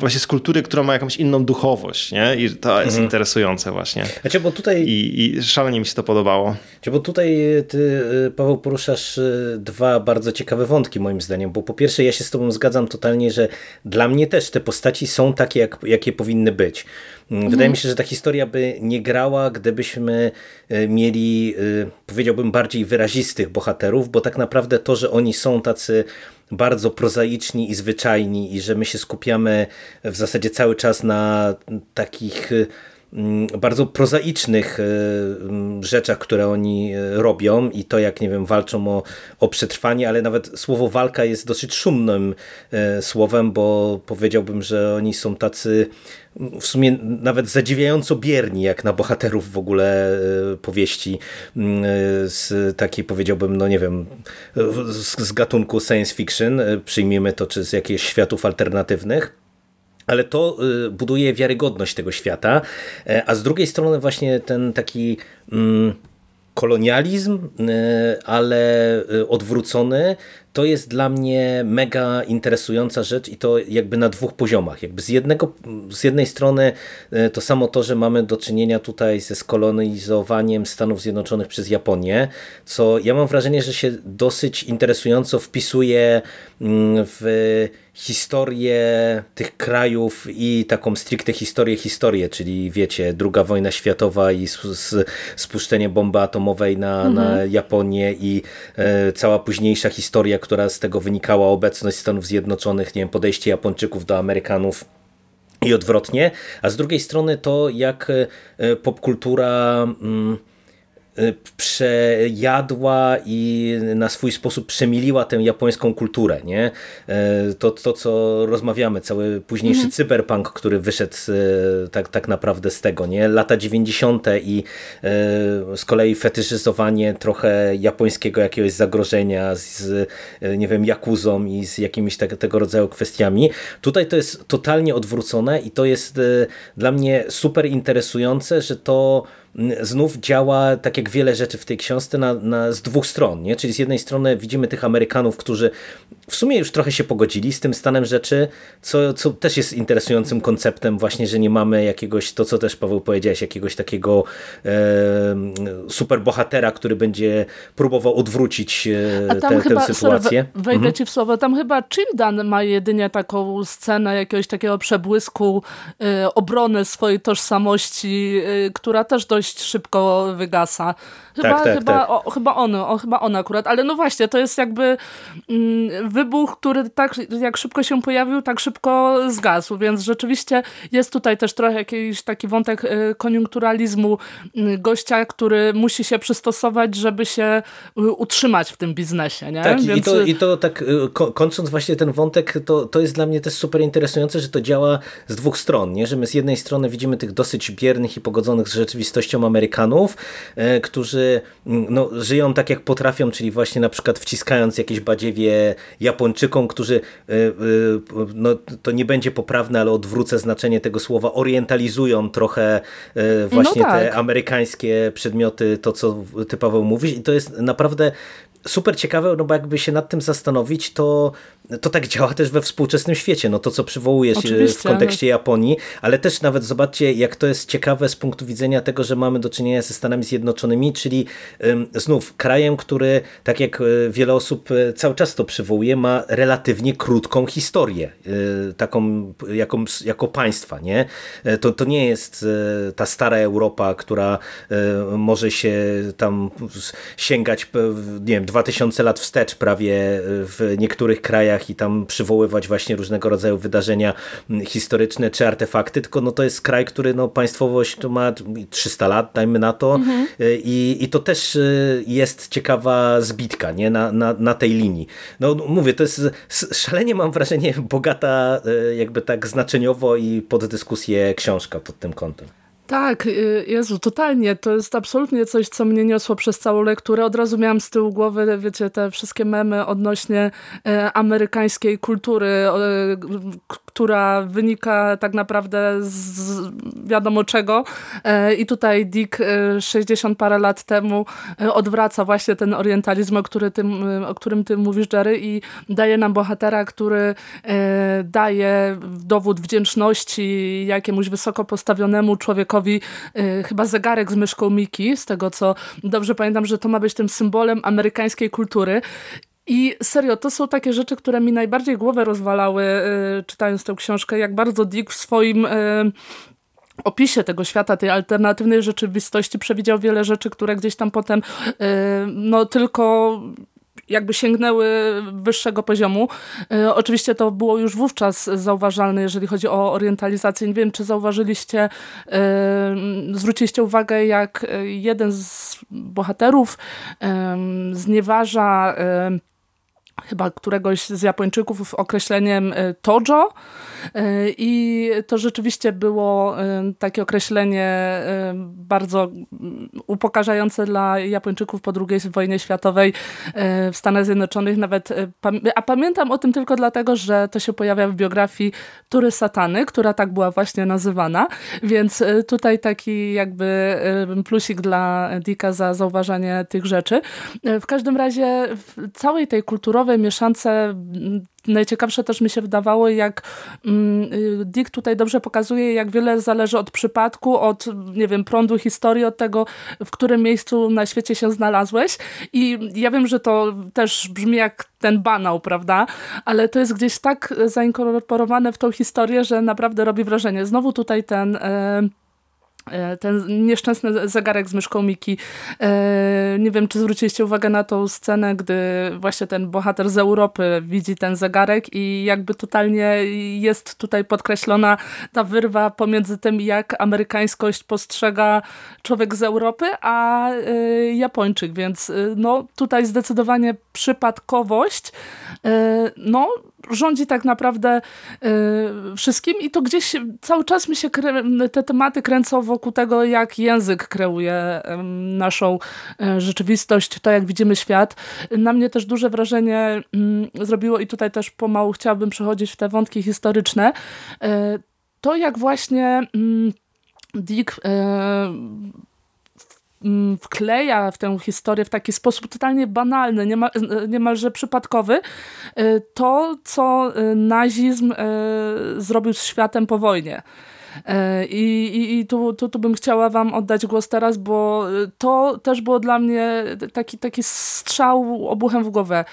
B: właśnie z kultury, która ma jakąś inną duchowość, nie? I to jest mhm. interesujące właśnie.
C: Znaczy, bo tutaj...
B: I, I szalenie mi się to podobało.
C: Znaczy, bo tutaj ty, e, Paweł, poruszasz e, dwa bardzo ciekawe wątki moim zdaniem, bo po pierwsze ja się z tobą zgadzam totalnie, że dla mnie też te postaci są takie, jak, jakie powinny być. Mhm. Wydaje mi się, że ta historia by nie grała, gdybyśmy e, mieli, e, powiedziałbym, bardziej wyrazistych bohaterów, bo tak naprawdę to, że oni są tacy bardzo prozaiczni i zwyczajni i że my się skupiamy w zasadzie cały czas na takich e, Mm, bardzo prozaicznych mm, rzeczach, które oni robią i to jak, nie wiem, walczą o, o przetrwanie, ale nawet słowo walka jest dosyć szumnym słowem, bo powiedziałbym, że oni są tacy mm, w sumie nawet zadziwiająco bierni, jak na bohaterów w ogóle powieści z takiej powiedziałbym, no nie wiem, z, z gatunku science fiction, przyjmijmy to, czy z jakichś światów alternatywnych. Ale to buduje wiarygodność tego świata, e, a z drugiej strony właśnie ten taki mm, kolonializm, ale odwrócony, to jest dla mnie mega interesująca rzecz i to jakby na dwóch poziomach. Jakby z, jednego, z jednej strony e, to samo to, że mamy do czynienia tutaj ze skolonizowaniem Stanów Zjednoczonych przez Japonię, co ja mam wrażenie, że się dosyć interesująco wpisuje mm, w historię tych krajów i taką stricte historię, historię, czyli wiecie, druga wojna światowa i spuszczenie bomby atomowej na, mhm. na Japonię i e, cała późniejsza historia, która z tego wynikała, obecność Stanów Zjednoczonych, nie wiem, podejście Japończyków do Amerykanów i odwrotnie, a z drugiej strony to jak e, popkultura mm, przejadła i na swój sposób przemiliła tę japońską kulturę. Nie? Y, to, to co rozmawiamy, cały późniejszy mhm. cyberpunk, który wyszedł y, tak, tak naprawdę z tego. Nie? Lata 90. i z kolei fetyszyzowanie trochę japońskiego jakiegoś zagrożenia z, nie wiem, jakuzą i z jakimiś te, tego rodzaju kwestiami. Tutaj to jest totalnie odwrócone i to jest dla mnie super interesujące, że to znów działa tak jak wiele rzeczy w tej książce na, na, z dwóch stron. Nie? Czyli z jednej strony widzimy tych Amerykanów, którzy w sumie już trochę się pogodzili z tym stanem rzeczy, co, co też jest interesującym konceptem właśnie, że nie mamy jakiegoś, to co też Paweł powiedziałeś, jakiegoś takiego e, superbohatera, który będzie próbował odwrócić e, tę, chyba, tę sytuację.
A: Sorry, wejdę mhm. ci w słowo, tam chyba Childan ma jedynie taką scenę jakiegoś takiego przebłysku e, obrony swojej tożsamości, e, która też dość dość szybko wygasa. Chyba, tak, tak, chyba, tak. O, chyba on, o, chyba on akurat, ale no właśnie, to jest jakby mm, wybuch, który tak jak szybko się pojawił, tak szybko zgasł, więc rzeczywiście jest tutaj też trochę jakiś taki wątek y, koniunkturalizmu y, gościa, który musi się przystosować, żeby się y, utrzymać w tym biznesie. Nie?
C: Tak, więc... i, to, i to tak kończąc właśnie ten wątek, to, to jest dla mnie też super interesujące, że to działa z dwóch stron, nie? że my z jednej strony widzimy tych dosyć biernych i pogodzonych z rzeczywistością Amerykanów, którzy Mm, no, żyją tak jak potrafią, czyli właśnie na przykład wciskając jakieś badziewie Japończykom, którzy, y, y, no to nie będzie poprawne, ale odwrócę znaczenie tego słowa, orientalizują trochę y, właśnie no tak. te amerykańskie przedmioty, to co ty Paweł mówisz i to jest naprawdę super ciekawe, no bo jakby się nad tym zastanowić, to, to tak działa też we współczesnym świecie. No to, co przywołujesz Oczywiście, w kontekście Japonii, ale też nawet zobaczcie, jak to jest ciekawe z punktu widzenia tego, że mamy do czynienia ze Stanami Zjednoczonymi, czyli ym, znów krajem, który, tak jak e, wiele osób e, cały czas to przywołuje, ma relatywnie krótką historię, taką jaką, jako państwa. Nie? To, to nie jest ta stara Europa, która może się tam sięgać, nie wiem, 2000 lat wstecz prawie w niektórych krajach i tam przywoływać właśnie różnego rodzaju wydarzenia historyczne czy artefakty, tylko no to jest kraj, który no państwowość ma 300 lat, dajmy na to mhm. I, i to też y, jest ciekawa zbitka nie? Na, na, na tej linii. No mówię, to jest szalenie mam wrażenie bogata y, jakby tak znaczeniowo i pod dyskusję książka pod tym kątem.
A: Tak, y, Jezu, totalnie. To jest absolutnie coś, co mnie niosło przez całą lekturę. Od razu miałam z tyłu głowy, wiecie, te wszystkie memy odnośnie e, amerykańskiej kultury, e, która wynika tak naprawdę z wiadomo czego. E, I tutaj Dick 60 parę lat temu odwraca właśnie ten orientalizm, o, który ty, o którym ty mówisz, Jerry, i daje nam bohatera, który daje dowód wdzięczności jakiemuś wysoko postawionemu człowiekowi, Y, chyba zegarek z myszką Miki, z tego co dobrze pamiętam, że to ma być tym symbolem amerykańskiej kultury. I serio, to są takie rzeczy, które mi najbardziej głowę rozwalały y, czytając tę książkę, jak bardzo Dick w swoim y, opisie tego świata, tej alternatywnej rzeczywistości przewidział wiele rzeczy, które gdzieś tam potem no tylko jakby sięgnęły wyższego poziomu. E, oczywiście to było już wówczas zauważalne, jeżeli chodzi o orientalizację. Nie wiem, czy zauważyliście, e, zwróciliście uwagę, jak jeden z bohaterów znieważa chyba któregoś z Japończyków określeniem tojo, I to rzeczywiście było takie określenie bardzo upokarzające dla Japończyków po II wojnie światowej w Stanach Zjednoczonych. Nawet, a pamiętam o tym tylko dlatego, że to się pojawia w biografii Tury Satany, która tak była właśnie nazywana, więc tutaj taki jakby plusik dla Dicka za zauważanie tych rzeczy. W każdym razie w całej tej kulturowej mieszance najciekawsze też mi się wydawało, jak mm, Dick tutaj dobrze pokazuje, jak wiele zależy od przypadku, od, nie wiem, prądu historii, od tego, w którym miejscu na świecie się znalazłeś. I ja wiem, że to też brzmi jak ten banał, prawda? Ale to jest gdzieś tak zainkorporowane w tą historię, że naprawdę robi wrażenie. Znowu tutaj ten... E, ten nieszczęsny zegarek z myszką Miki. E, nie wiem, czy zwróciliście uwagę na tą scenę, gdy właśnie ten bohater z Europy widzi ten zegarek i jakby totalnie jest tutaj podkreślona ta wyrwa pomiędzy tym, jak amerykańskość postrzega człowiek z Europy, a e, Japończyk, więc no tutaj zdecydowanie przypadkowość no rządzi tak naprawdę y, wszystkim i to gdzieś cały czas mi się te tematy kręcą wokół tego, jak język kreuje y, naszą y, rzeczywistość, to jak widzimy świat. Na mnie też duże wrażenie y, zrobiło i tutaj też pomału chciałabym przechodzić w te wątki historyczne. Y, to jak właśnie mm, Dick Mm, wkleja w tę historię w taki sposób totalnie banalny, niemal, niemalże przypadkowy, y, to co y, nazizm y, zrobił z światem po wojnie. E, I, i, i tu, tu, tu bym chciała wam oddać głos teraz, bo to też było dla mnie taki, taki strzał obuchem w głowę.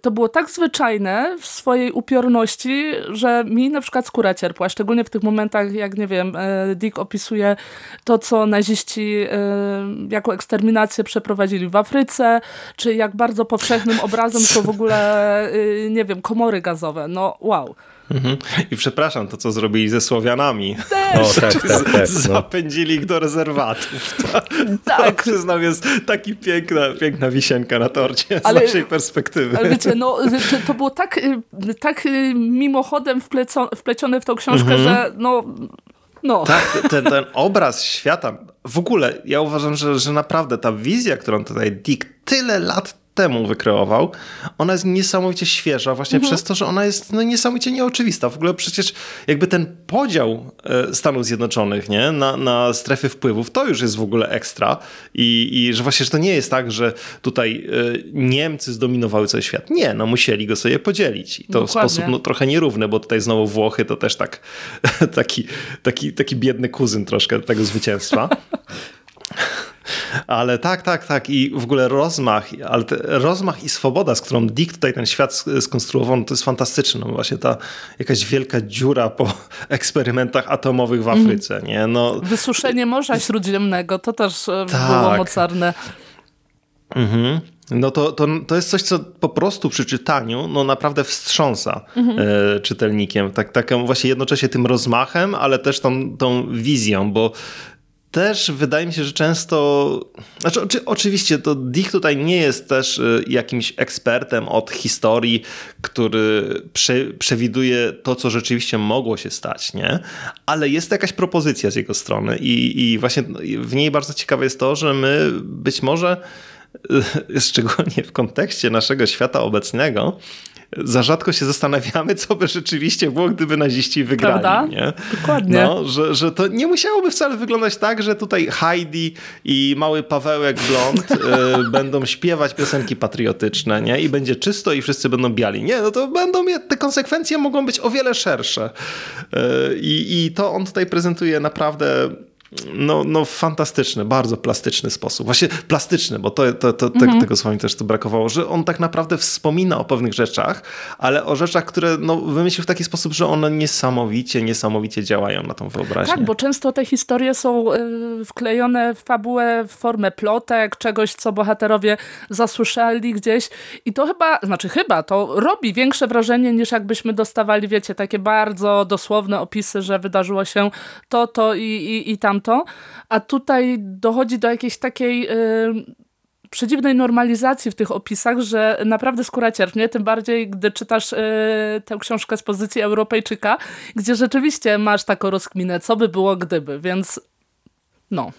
A: To było tak zwyczajne w swojej upiorności, że mi na przykład skóra cierpła, szczególnie w tych momentach, jak nie wiem, e, Dick opisuje to, co naziści e, jako eksterminację przeprowadzili w Afryce, czy jak bardzo powszechnym obrazem są w ogóle, nie wiem, komory gazowe. No wow.
B: Mhm. I przepraszam, to co zrobili ze Słowianami.
A: Też.
C: O, tak, tak, tak, no.
B: Zapędzili ich do rezerwatów. To, tak. To, przyznam, jest taki piękna, piękna wisienka na torcie ale, z naszej perspektywy.
A: Ale wiecie, no, to, to było tak, y, tak y, mimochodem wpleco, wplecione w tą książkę, mhm. że no... No.
B: Tak, ten, ten obraz świata, w ogóle ja uważam, że, że naprawdę ta wizja, którą tutaj Dick tyle lat temu wykreował, ona jest niesamowicie świeża właśnie mhm. przez to, że ona jest no, niesamowicie nieoczywista. W ogóle przecież jakby ten podział e, Stanów Zjednoczonych nie? Na, na strefy wpływów, to już jest w ogóle ekstra i, i że właśnie, że to nie jest tak, że tutaj e, Niemcy zdominowały cały świat. Nie, no musieli go sobie podzielić i to Dokładnie. w sposób no, trochę nierówny, bo tutaj znowu Włochy to też tak taki, taki, taki biedny kuzyn troszkę tego zwycięstwa. Ale tak, tak, tak. I w ogóle rozmach, ale rozmach i swoboda, z którą Dick tutaj ten świat skonstruował, to jest fantastyczne. No właśnie ta jakaś wielka dziura po eksperymentach atomowych w mhm. Afryce. Mm. Nie? No,
A: Wysuszenie Morza Śródziemnego, to też e, tak. było mocarne.
B: Mhm. No to, to, to jest coś, co po prostu przy czytaniu no naprawdę wstrząsa mhm. e, czytelnikiem. Tak, taką właśnie jednocześnie tym rozmachem, ale też tą, tą wizją, bo też wydaje mi się, że często, znaczy oczy, oczywiście to Dick tutaj nie jest też y, jakimś ekspertem od historii, który prze, przewiduje to, co rzeczywiście mogło się stać, nie? Ale jest jakaś propozycja z jego strony i, i właśnie w niej bardzo ciekawe jest to, że my być może y, szczególnie w kontekście naszego świata obecnego, za rzadko się zastanawiamy, co by rzeczywiście było, gdyby naziści wygrali. Prawda? Nie?
A: Dokładnie.
B: No, że, że to nie musiałoby wcale wyglądać tak, że tutaj Heidi i mały Pawełek Blond y, będą śpiewać piosenki patriotyczne nie? i będzie czysto i wszyscy będą biali. Nie, no to będą, te konsekwencje mogą być o wiele szersze. Y, I, I to on tutaj prezentuje naprawdę no, no fantastyczny, bardzo plastyczny sposób. Właśnie plastyczny, bo to, to, to, mhm. tego słowa mi też tu brakowało, że on tak naprawdę wspomina o pewnych rzeczach, ale o rzeczach, które no, wymyślił w taki sposób, że one niesamowicie, niesamowicie działają na tą wyobraźnię.
A: Tak, bo często te historie są e, wklejone w fabułę w formę plotek, czegoś, co bohaterowie zasłyszeli gdzieś i to chyba, znaczy chyba, to robi większe wrażenie niż jakbyśmy dostawali, wiecie, takie bardzo dosłowne opisy, że wydarzyło się to, to i, i, i tam a tutaj dochodzi do jakiejś takiej y, przedziwnej normalizacji w tych opisach, że naprawdę skóra cierpnie, tym bardziej gdy czytasz y, tę książkę z pozycji Europejczyka, gdzie rzeczywiście masz taką rozkminę, co by było gdyby, więc no.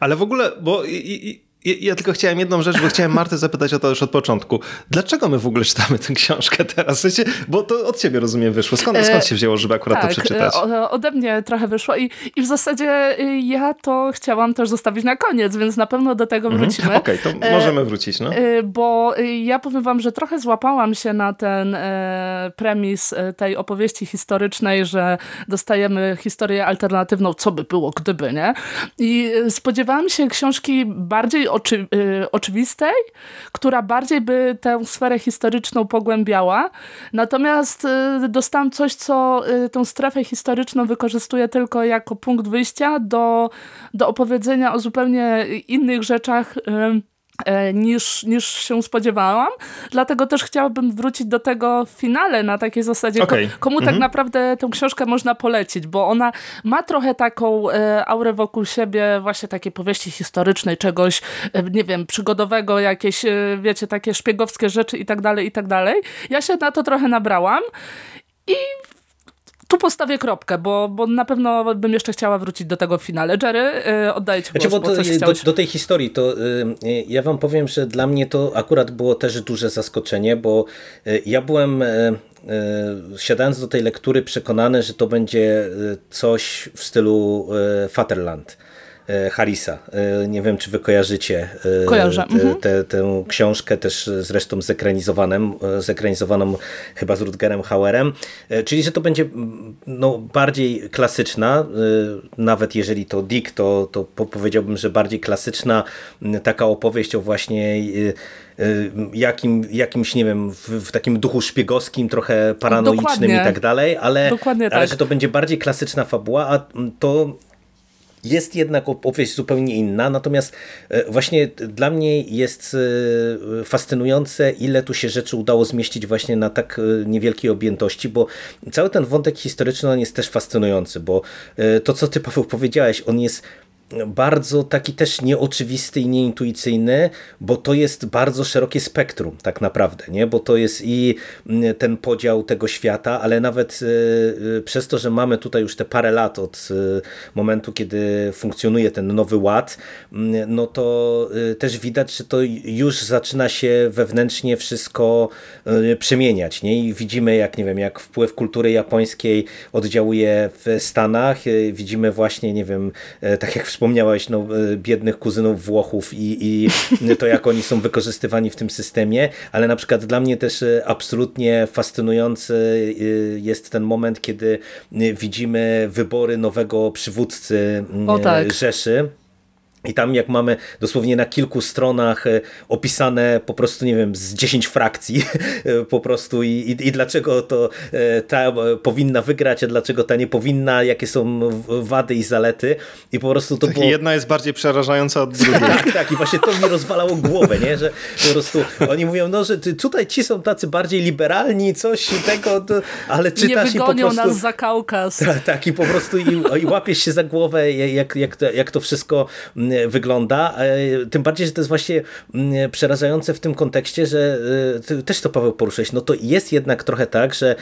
B: Ale w ogóle, bo i, i, ja tylko chciałem jedną rzecz, bo chciałem Martę zapytać o to już od początku. Dlaczego my w ogóle czytamy tę książkę teraz? bo to od ciebie rozumiem wyszło. Skąd, skąd się wzięło, żeby akurat
A: tak,
B: to przeczytać?
A: ode mnie trochę wyszło i, i w zasadzie y, ja to chciałam też zostawić na koniec, więc na pewno do tego mhm. wrócimy.
B: Okej, okay, to e, możemy wrócić. No.
A: Bo ja powiem wam, że trochę złapałam się na ten e, premis e, tej opowieści historycznej, że dostajemy historię alternatywną, co by było gdyby, nie? I spodziewałam się książki bardziej oczy, y, oczywistej, która bardziej by tę sferę historyczną pogłębiała. Natomiast y, dostałam coś, co y, tę strefę historyczną wykorzystuje tylko jako punkt wyjścia do, do opowiedzenia o zupełnie innych rzeczach E, niż, niż się spodziewałam. Dlatego też chciałabym wrócić do tego w finale na takiej zasadzie, okay. komu tak mhm. tak naprawdę tę książkę można polecić, bo ona ma trochę taką e, aurę wokół siebie, właśnie takiej powieści historycznej, czegoś, e, nie wiem, przygodowego, jakieś, e, wiecie, takie szpiegowskie rzeczy i tak dalej, i tak dalej. Ja się na to trochę nabrałam i tu postawię kropkę, bo, bo na pewno bym jeszcze chciała wrócić do tego w finale. Jerry, yy, oddaję ci głos,
C: znaczy, bo, to, do, do, tej historii, to yy, ja wam powiem, że dla mnie to akurat było też duże zaskoczenie, bo yy, ja byłem siadając do tej lektury przekonany, że to będzie coś w stylu Fatherland Harrisa. E, nie wiem, czy wy kojarzycie
A: e, Kojarzę.
C: Mhm. Te, tę książkę, też zresztą zekranizowaną, zekranizowaną chyba z Rutgerem Hauerem. Czyli, że to będzie no, bardziej klasyczna, nawet jeżeli to Dick, to, to powiedziałbym, że bardziej klasyczna taka opowieść o właśnie jakim, jakimś, nie wiem, w, w, takim duchu szpiegowskim, trochę paranoicznym Dokładnie. i tak dalej, ale, ale tak. że to będzie bardziej klasyczna fabuła, a to jest jednak opowieść zupełnie inna, natomiast e, właśnie dla mnie jest e, fascynujące, ile tu się rzeczy udało zmieścić właśnie na tak e, niewielkiej objętości, bo cały ten wątek historyczny on jest też fascynujący, bo to, co ty Paweł powiedziałeś, on jest bardzo taki też nieoczywisty i nieintuicyjny, bo to jest bardzo szerokie spektrum tak naprawdę, nie? bo to jest i mm, ten podział tego świata, ale nawet y, y, przez to, że mamy tutaj już te parę lat od y, momentu, kiedy funkcjonuje ten nowy ład, mm, no to też widać, że to już zaczyna się wewnętrznie wszystko przemieniać. Nie? I widzimy jak, nie wiem, jak wpływ kultury japońskiej oddziałuje w Stanach, widzimy właśnie, nie wiem, tak jak wspomniałeś, no, e, biednych kuzynów Włochów i, i to, jak oni są wykorzystywani w tym systemie, ale na przykład dla mnie też e, absolutnie fascynujący e, jest ten moment, kiedy widzimy wybory nowego przywódcy o, tak. Rzeszy. I tam jak mamy dosłownie na kilku stronach e, opisane po prostu, nie wiem, z 10 frakcji e, po prostu i, i, i, dlaczego to e, ta powinna wygrać, a dlaczego ta nie powinna, jakie są wady i zalety i po prostu to tak, było...
B: Jedna jest bardziej przerażająca od drugiej.
C: tak, tak i właśnie to mi rozwalało głowę, nie? że po prostu oni mówią, no, że tutaj ci są tacy bardziej liberalni, coś tego, to, ale czytasz
A: nie
C: i po prostu...
A: nas za Kaukaz.
C: Tak, tak i po prostu i, i łapiesz się za głowę, jak, jak, to, jak to wszystko wygląda. E, tym bardziej, że to jest właśnie mm, przerażające w tym kontekście, że e, też to Paweł poruszyłeś, no to jest jednak trochę tak, że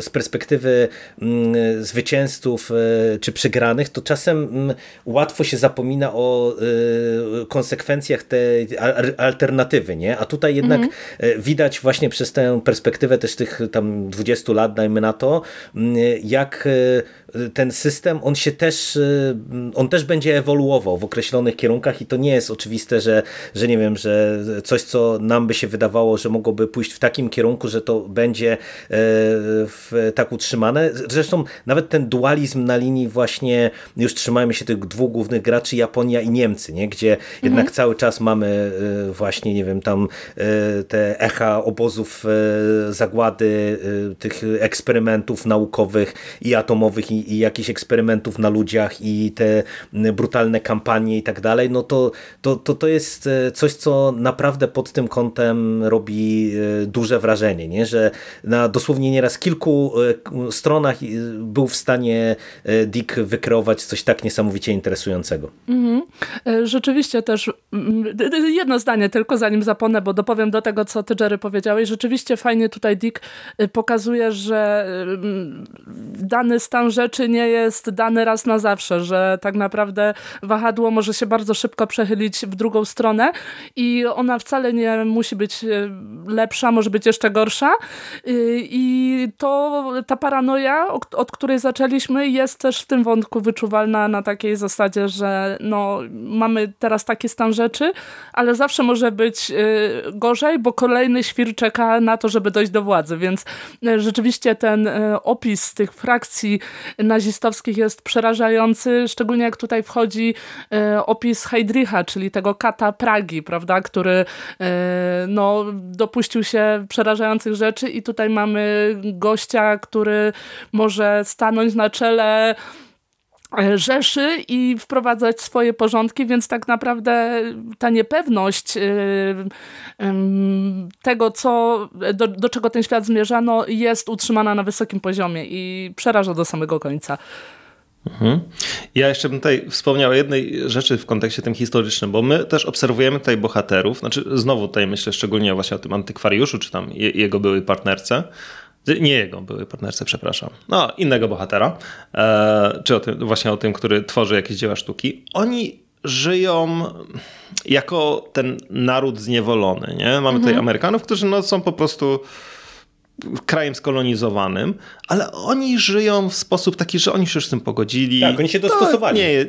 C: z perspektywy mm, zwycięzców e, czy przegranych, to czasem mm, łatwo się zapomina o konsekwencjach tej alternatywy, nie? A tutaj jednak mhm. widać właśnie przez tę perspektywę też tych tam 20 lat, dajmy na to, jak ten system, on się też, on też będzie ewoluował w określonych kierunkach i to nie jest oczywiste, że, że nie wiem, że coś, co nam by się wydawało, że mogłoby pójść w takim kierunku, że to będzie e, w, tak utrzymane. Zresztą nawet ten dualizm na linii właśnie, już trzymajmy się tych dwóch głównych graczy, Japonia i Niemcy, nie? gdzie mhm. jednak cały czas mamy e, właśnie, nie wiem, tam e, te echa obozów zagłady, tych eksperymentów naukowych i atomowych i i, jakichś eksperymentów na ludziach i te brutalne brutalne kampanie i tak dalej, no to, to, to, to jest coś, co naprawdę pod tym kątem robi duże wrażenie, nie? że na dosłownie nieraz kilku stronach był w stanie Dick wykreować coś tak niesamowicie interesującego. Mhm.
A: Rzeczywiście też jedno zdanie tylko zanim zapomnę, bo dopowiem do tego, co ty Jerry powiedziałeś. Rzeczywiście fajnie tutaj Dick pokazuje, że dany stan rzeczy nie jest dany raz na zawsze, że tak naprawdę wahadło może się bardzo szybko przechylić w drugą stronę i ona wcale nie musi być e, lepsza, może być jeszcze gorsza. I to ta paranoja, od której zaczęliśmy jest też w tym wątku wyczuwalna na takiej zasadzie, że no, mamy teraz taki stan rzeczy, ale zawsze może być e, gorzej, bo kolejny świr czeka na to, żeby dojść do władzy, więc e, rzeczywiście ten opis tych frakcji nazistowskich jest przerażający, szczególnie jak tutaj wchodzi e, opis Heydricha, czyli tego kata Pragi, prawda, który e, no, dopuścił się przerażających rzeczy i tutaj mamy gościa, który może stanąć na czele E, rzeszy i wprowadzać swoje porządki, więc tak naprawdę ta niepewność tego, co, do, do czego ten świat zmierza, no, jest utrzymana na wysokim poziomie i przeraża do samego końca.
B: Mhm. Ja jeszcze bym tutaj wspomniał o jednej rzeczy w kontekście tym historycznym, bo my też obserwujemy tutaj bohaterów, znaczy znowu tutaj myślę szczególnie właśnie o tym antykwariuszu, czy tam jego byłej partnerce, nie jego byłej partnerce, przepraszam, no innego bohatera, e, czy o tym, właśnie o tym, który tworzy jakieś dzieła sztuki, oni żyją jako ten naród zniewolony. Nie? Mamy mhm. tutaj Amerykanów, którzy no, są po prostu krajem skolonizowanym, ale oni żyją w sposób taki, że oni się już z tym pogodzili.
C: Tak, oni się dostosowali.
B: Nie,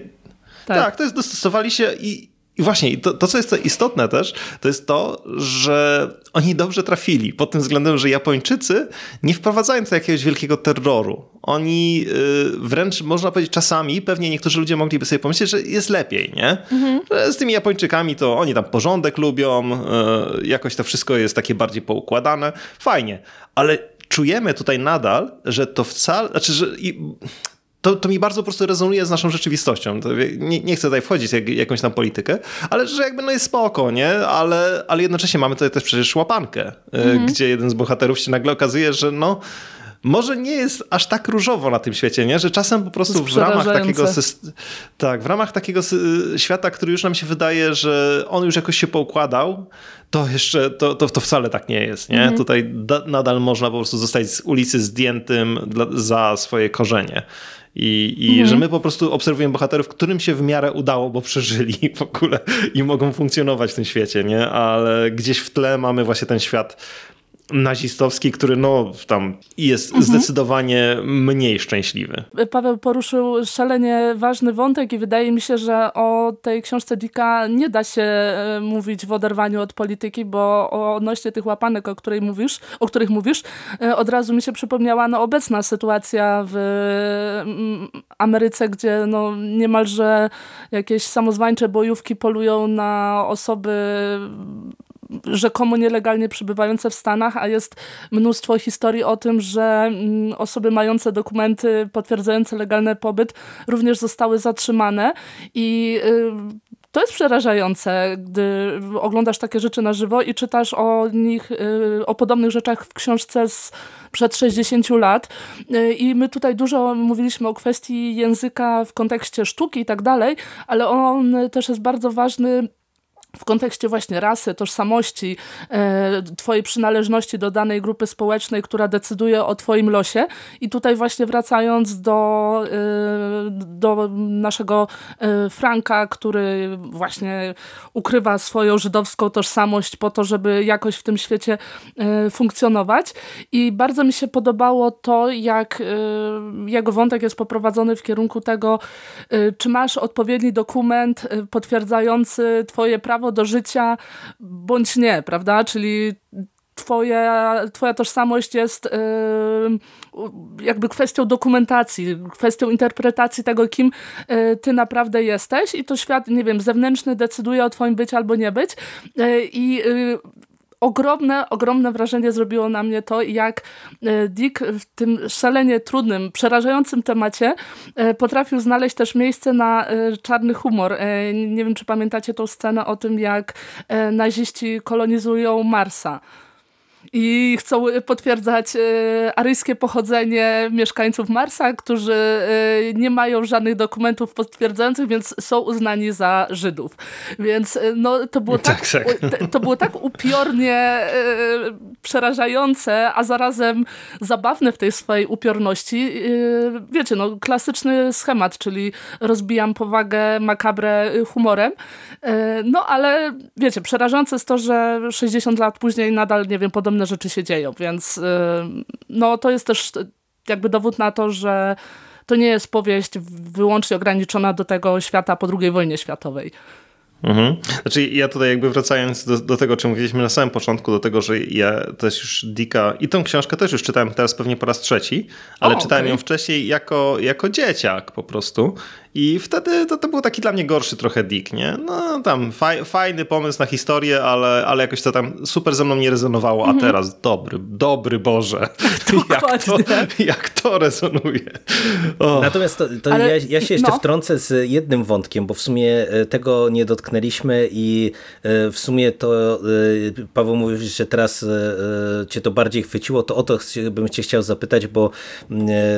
B: tak. tak, to jest dostosowali się i i właśnie, to, to, co jest istotne też, to jest to, że oni dobrze trafili pod tym względem, że Japończycy nie wprowadzają tutaj jakiegoś wielkiego terroru. Oni yy, wręcz, można powiedzieć, czasami, pewnie niektórzy ludzie mogliby sobie pomyśleć, że jest lepiej, nie? Mhm. Że z tymi Japończykami to oni tam porządek lubią, yy, jakoś to wszystko jest takie bardziej poukładane. Fajnie, ale czujemy tutaj nadal, że to wcale, znaczy, że i, to, to mi bardzo po prostu rezonuje z naszą rzeczywistością. Nie, nie, chcę tutaj wchodzić w jakąś tam politykę, ale że jakby no jest spoko, nie? Ale, ale jednocześnie mamy tutaj też przecież łapankę, mhm. gdzie jeden z bohaterów się nagle okazuje, że no może nie jest aż tak różowo na tym świecie, nie? że czasem po prostu w ramach takiego tak, w ramach takiego świata, który już nam się wydaje, że on już jakoś się poukładał, to jeszcze to, to, to wcale tak nie jest. Nie? Mhm. Tutaj nadal można po prostu zostać z ulicy zdjętym dla, za swoje korzenie. I, i mhm. że my po prostu obserwujemy bohaterów, którym się w miarę udało, bo przeżyli w ogóle i mogą funkcjonować w tym świecie, nie? Ale gdzieś w tle mamy właśnie ten świat nazistowski, który no tam jest mhm. zdecydowanie mniej szczęśliwy.
A: Paweł poruszył szalenie ważny wątek i wydaje mi się, że o tej książce Dicka nie da się e, mówić w oderwaniu od polityki, bo odnośnie tych łapanek, o, której mówisz, o których mówisz, e, od razu mi się przypomniała no, obecna sytuacja w Ameryce, gdzie no, niemalże jakieś samozwańcze bojówki polują na osoby rzekomo nielegalnie przybywające w Stanach, a jest mnóstwo historii o tym, że mm, osoby mające dokumenty potwierdzające legalny pobyt również zostały zatrzymane i y, to jest przerażające, gdy oglądasz takie rzeczy na żywo i czytasz o nich, y, o podobnych rzeczach w książce z przed 60 lat. Y, I my tutaj dużo mówiliśmy o kwestii języka w kontekście sztuki i tak dalej, ale on też jest bardzo ważny w kontekście właśnie rasy, tożsamości, e, twojej przynależności do danej grupy społecznej, która decyduje o twoim losie. I tutaj właśnie wracając do, e, do naszego e, Franka, który właśnie ukrywa swoją żydowską tożsamość po to, żeby jakoś w tym świecie funkcjonować. I bardzo mi się podobało to, jak jego wątek jest poprowadzony w kierunku tego, czy masz odpowiedni dokument potwierdzający twoje prawo prawo do życia bądź nie, prawda? Czyli twoja, twoja tożsamość jest yy, jakby kwestią dokumentacji, kwestią interpretacji tego, kim yy, ty naprawdę jesteś i to świat, nie wiem, zewnętrzny decyduje o twoim być albo nie być yy, i ogromne, ogromne wrażenie zrobiło na mnie to, jak e, Dick w tym szalenie trudnym, przerażającym temacie e, potrafił znaleźć też miejsce na e, czarny humor. Nie wiem, czy pamiętacie tą scenę o tym, jak naziści kolonizują Marsa i chcą potwierdzać e, aryjskie pochodzenie mieszkańców Marsa, którzy e, nie mają żadnych dokumentów potwierdzających, więc są uznani za Żydów. Więc e, no, to, było tak, tak, tak. to było tak upiornie przerażające, a zarazem zabawne w tej swojej upiorności. Wiecie, no, klasyczny schemat, czyli rozbijam powagę makabrę humorem. No ale wiecie, przerażające jest to, że 60 lat później nadal, nie wiem, podobne rzeczy się dzieją, więc y, no to jest też jakby dowód na to, że to nie jest powieść wyłącznie ograniczona do tego świata po II wojnie światowej.
B: Mhm. Znaczy ja tutaj jakby wracając do, do tego, o czym mówiliśmy na samym początku, do tego, że ja też już Dika i tą książkę też już czytałem teraz pewnie po raz trzeci, ale o, czytałem okay. ją wcześniej jako, jako dzieciak po prostu i wtedy to, to był taki dla mnie gorszy trochę Dick, nie? No tam faj, fajny pomysł na historię, ale, ale jakoś to tam super ze mną nie rezonowało, a mhm. teraz dobry, dobry Boże. jak, to, jak to rezonuje.
C: Oh. Natomiast to, to ale, ja, ja, się jeszcze no. wtrącę z jednym wątkiem, bo w sumie e, tego nie dotknęliśmy i e, w sumie to e, Paweł mówił, że teraz cię to bardziej chwyciło, to o to bym cię chciał zapytać, bo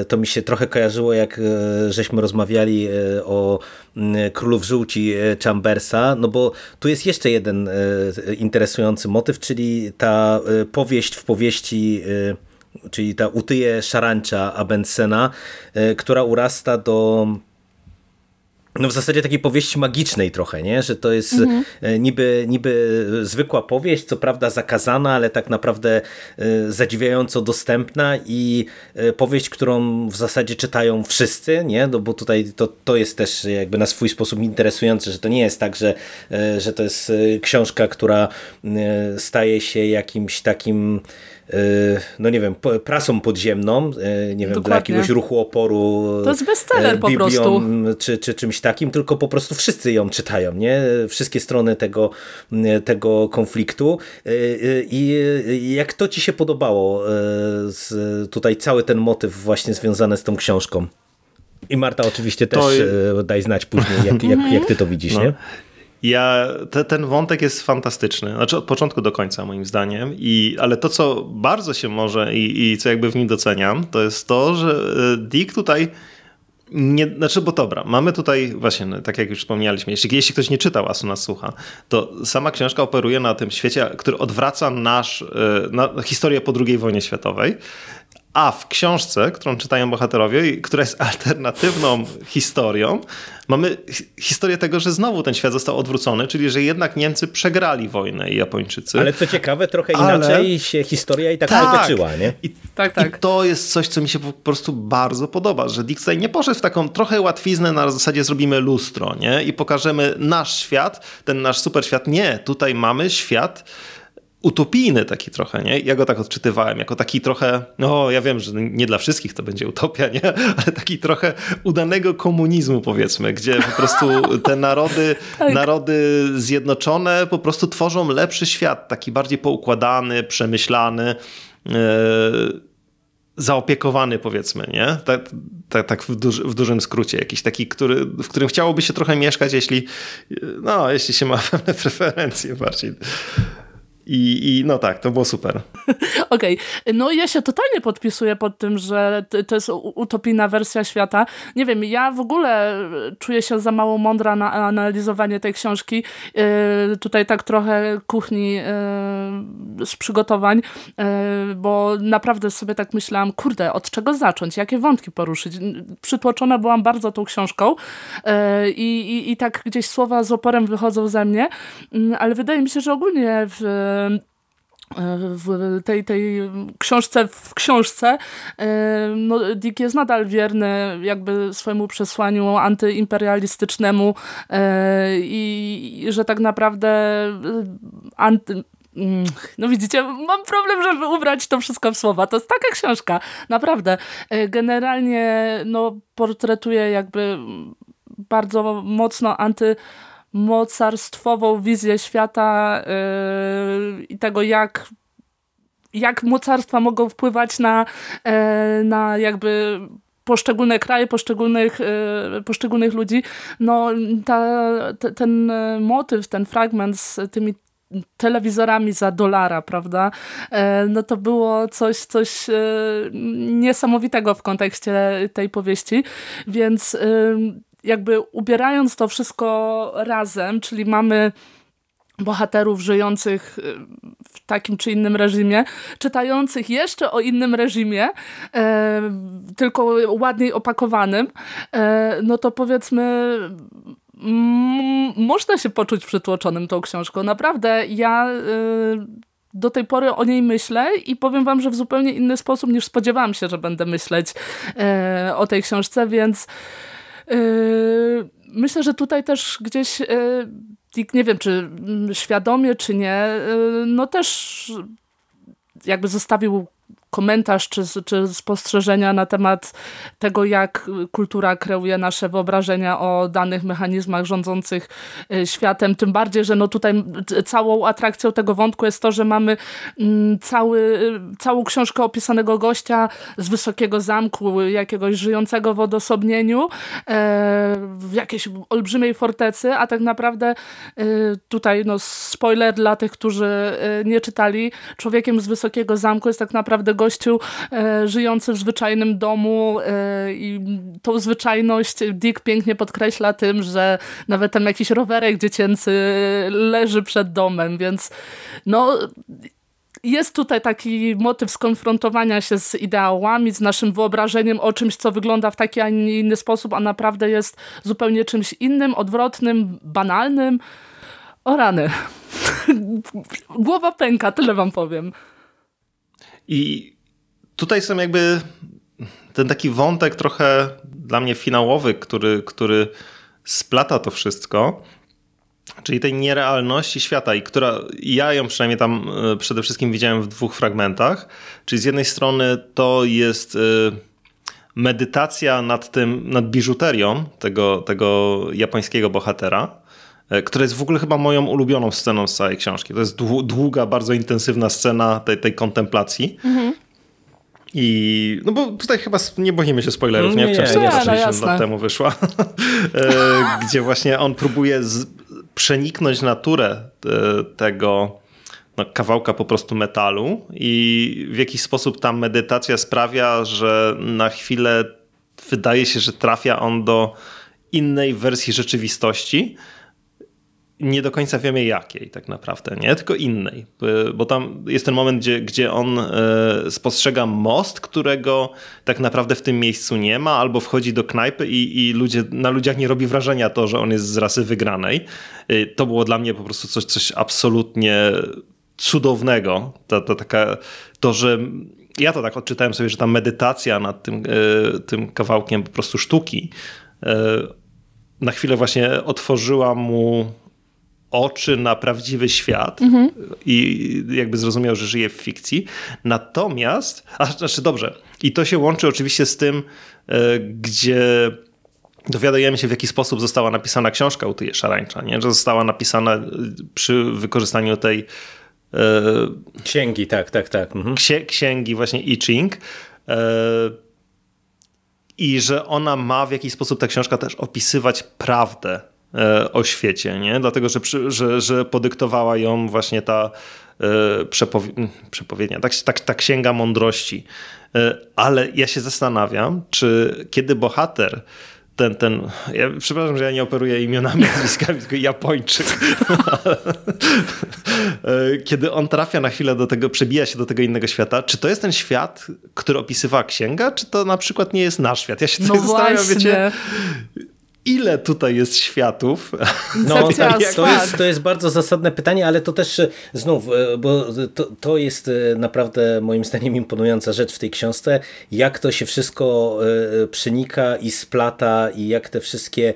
C: to mi się trochę kojarzyło, jak żeśmy rozmawiali o mm, Królów Żółci e, Chambersa, no bo tu jest jeszcze jeden e, interesujący motyw, czyli ta e, powieść w powieści czyli ta Utyje Szarancza Abendsena, która urasta do no w zasadzie takiej powieści magicznej trochę, nie? że to jest mhm. E, niby, niby zwykła powieść, co prawda zakazana, ale tak naprawdę e, zadziwiająco dostępna i e, powieść, którą w zasadzie czytają wszyscy, nie? No bo tutaj to, to jest też jakby na swój sposób interesujące, że to nie jest tak, że, że to jest książka, która staje się jakimś takim no nie wiem, prasą podziemną, y, nie wiem, Dokładnie. dla jakiegoś ruchu oporu.
A: To jest bestseller y, po prostu.
C: Czy, czy czymś takim, tylko po prostu wszyscy ją czytają, nie? Wszystkie strony tego, tego konfliktu. I jak to ci się podobało, tutaj cały ten motyw właśnie związany z tą książką? I Marta oczywiście też to... daj znać później, jak, jak, jak ty to widzisz, no. nie?
B: Ja, te, ten wątek jest fantastyczny, znaczy od początku do końca moim zdaniem, I, ale to co bardzo się może i, i co jakby w nim doceniam, to jest to, że e, Dick tutaj nie, znaczy, bo dobra, mamy tutaj właśnie, no, tak jak już wspomnieliśmy, jeśli, jeśli ktoś nie czytał, a słucha, to sama książka operuje na tym świecie, który odwraca nasz, e, na historię po II wojnie światowej a w książce, którą czytają bohaterowie, która jest alternatywną historią, mamy historię tego, że znowu ten świat został odwrócony, czyli że jednak Niemcy przegrali wojnę i Japończycy.
C: Ale co ciekawe, trochę inaczej Ale... się historia i tak, tak potoczyła, nie?
B: I, tak, tak. I to jest coś, co mi się po prostu bardzo podoba, że Dick tutaj nie poszedł w taką trochę łatwiznę na zasadzie zrobimy lustro, nie? I pokażemy nasz świat, ten nasz super świat. Nie, tutaj mamy świat utopijny taki trochę, nie? Ja go tak odczytywałem, jako taki trochę, no ja wiem, że nie dla wszystkich to będzie utopia, nie? Ale taki trochę udanego komunizmu powiedzmy, gdzie po prostu te narody, tak. narody zjednoczone po prostu tworzą lepszy świat, taki bardziej poukładany, przemyślany, yy, zaopiekowany powiedzmy, nie? Tak, tak, tak w, duży, w, dużym skrócie, jakiś taki, który, w którym chciałoby się trochę mieszkać, jeśli, no, jeśli się ma pewne preferencje bardziej. I, I no tak, to było super.
A: Okej, okay. no ja się totalnie podpisuję pod tym, że to jest utopijna wersja świata. Nie wiem, ja w ogóle czuję się za mało mądra na analizowanie tej książki. Yy, tutaj tak trochę kuchni yy, z przygotowań, yy, bo naprawdę sobie tak myślałam, kurde, od czego zacząć, jakie wątki poruszyć. Przytłoczona byłam bardzo tą książką i, i tak gdzieś słowa z oporem wychodzą ze mnie, yy, ale wydaje mi się, że ogólnie w w tej, tej książce w książce no, Dick jest nadal wierny jakby swojemu przesłaniu antyimperialistycznemu e, i, że tak naprawdę e, anty, mm, no widzicie, mam problem, żeby ubrać to wszystko w słowa. To jest taka książka, naprawdę. E, generalnie no, portretuje jakby bardzo mocno anty mocarstwową wizję świata yy, i tego, jak jak mocarstwa mogą wpływać na, yy, na jakby poszczególne kraje, poszczególnych, yy, poszczególnych ludzi, no ta, te, ten motyw, ten fragment z tymi telewizorami za dolara, prawda? No to było coś, coś niesamowitego w kontekście tej powieści, więc jakby ubierając to wszystko razem, czyli mamy bohaterów żyjących w takim czy innym reżimie, czytających jeszcze o innym reżimie, e, tylko ładniej opakowanym, e, no to powiedzmy można się poczuć przytłoczonym tą książką. Naprawdę, ja y, do tej pory o niej myślę i powiem wam, że w zupełnie inny sposób niż spodziewałam się, że będę myśleć y, o tej książce, więc y, myślę, że tutaj też gdzieś nie wiem, czy świadomie, czy nie, no też jakby zostawił komentarz czy, czy spostrzeżenia na temat tego, jak kultura kreuje nasze wyobrażenia o danych mechanizmach rządzących e, światem. Tym bardziej, że no tutaj całą atrakcją tego wątku jest to, że mamy mm, cały, całą książkę opisanego gościa z wysokiego zamku, jakiegoś żyjącego w odosobnieniu, e, w jakiejś olbrzymiej fortecy, a tak naprawdę e, tutaj no spoiler dla tych, którzy nie czytali, człowiekiem z wysokiego zamku jest tak naprawdę gościu e, żyjący w zwyczajnym domu e, i tą zwyczajność Dick pięknie podkreśla tym, że nawet tam jakiś rowerek dziecięcy leży przed domem, więc no jest tutaj taki motyw skonfrontowania się z ideałami, z naszym wyobrażeniem o czymś, co wygląda w taki, a nie inny sposób, a naprawdę jest zupełnie czymś innym, odwrotnym, banalnym. O rany. Głowa pęka, tyle wam powiem.
B: I tutaj są jakby ten taki wątek trochę dla mnie finałowy, który, który splata to wszystko, czyli tej nierealności świata i która ja ją przynajmniej tam e, przede wszystkim widziałem w dwóch fragmentach, czyli z jednej strony to jest e, medytacja nad tym, nad biżuterią tego, tego japońskiego bohatera, która jest w ogóle chyba moją ulubioną sceną z całej książki. To jest długa, bardzo intensywna scena tej, tej kontemplacji. Mhm. I no bo tutaj chyba nie boimy się spoilerów, nie? W książce 60 lat temu wyszła, e, gdzie właśnie on próbuje z, przeniknąć naturę e, tego no, kawałka po prostu metalu i w jakiś sposób ta medytacja sprawia, że na chwilę wydaje się, że trafia on do innej wersji rzeczywistości, nie do końca wiemy jakiej tak naprawdę, nie? Tylko innej. Bo tam jest ten moment, gdzie, gdzie on e, spostrzega most, którego tak naprawdę w tym miejscu nie ma, albo wchodzi do knajpy i, i ludzie, na ludziach nie robi wrażenia to, że on jest z rasy wygranej. E, to było dla mnie po prostu coś, coś absolutnie cudownego. To, taka, to, że ja to tak odczytałem sobie, że ta medytacja nad tym, tym kawałkiem po prostu sztuki na chwilę właśnie otworzyła mu oczy na prawdziwy świat mhm. i jakby zrozumiał, że żyje w fikcji. Natomiast, a znaczy dobrze, i to się łączy oczywiście z tym, e, gdzie dowiadujemy się, w jaki sposób została napisana książka Utyje Szarańcza, nie? że została napisana e, przy wykorzystaniu tej
C: e, księgi, tak, tak, tak. Mhm.
B: księgi właśnie I Ching. I że ona ma w jakiś sposób ta książka też opisywać prawdę E, o świecie, nie? dlatego że, że, że podyktowała ją właśnie ta e, przepowie przepowiednia, tak, tak, ta księga mądrości. E, ale ja się zastanawiam, czy kiedy bohater ten, ten, ja przepraszam, że ja nie operuję imionami, nazwiskami, tylko Japończyk. Kiedy on trafia na chwilę do tego, przebija się do tego innego świata, czy to jest ten świat, który opisywała księga, czy to na przykład nie jest nasz świat? Ja się no zastanawiam, wiecie, ile tutaj jest światów.
C: No, tak, to, jest, to jest bardzo zasadne pytanie, ale to też e, znów, e, bo to, to jest e, naprawdę moim zdaniem imponująca rzecz w tej książce, jak to się wszystko przenika i splata i jak te wszystkie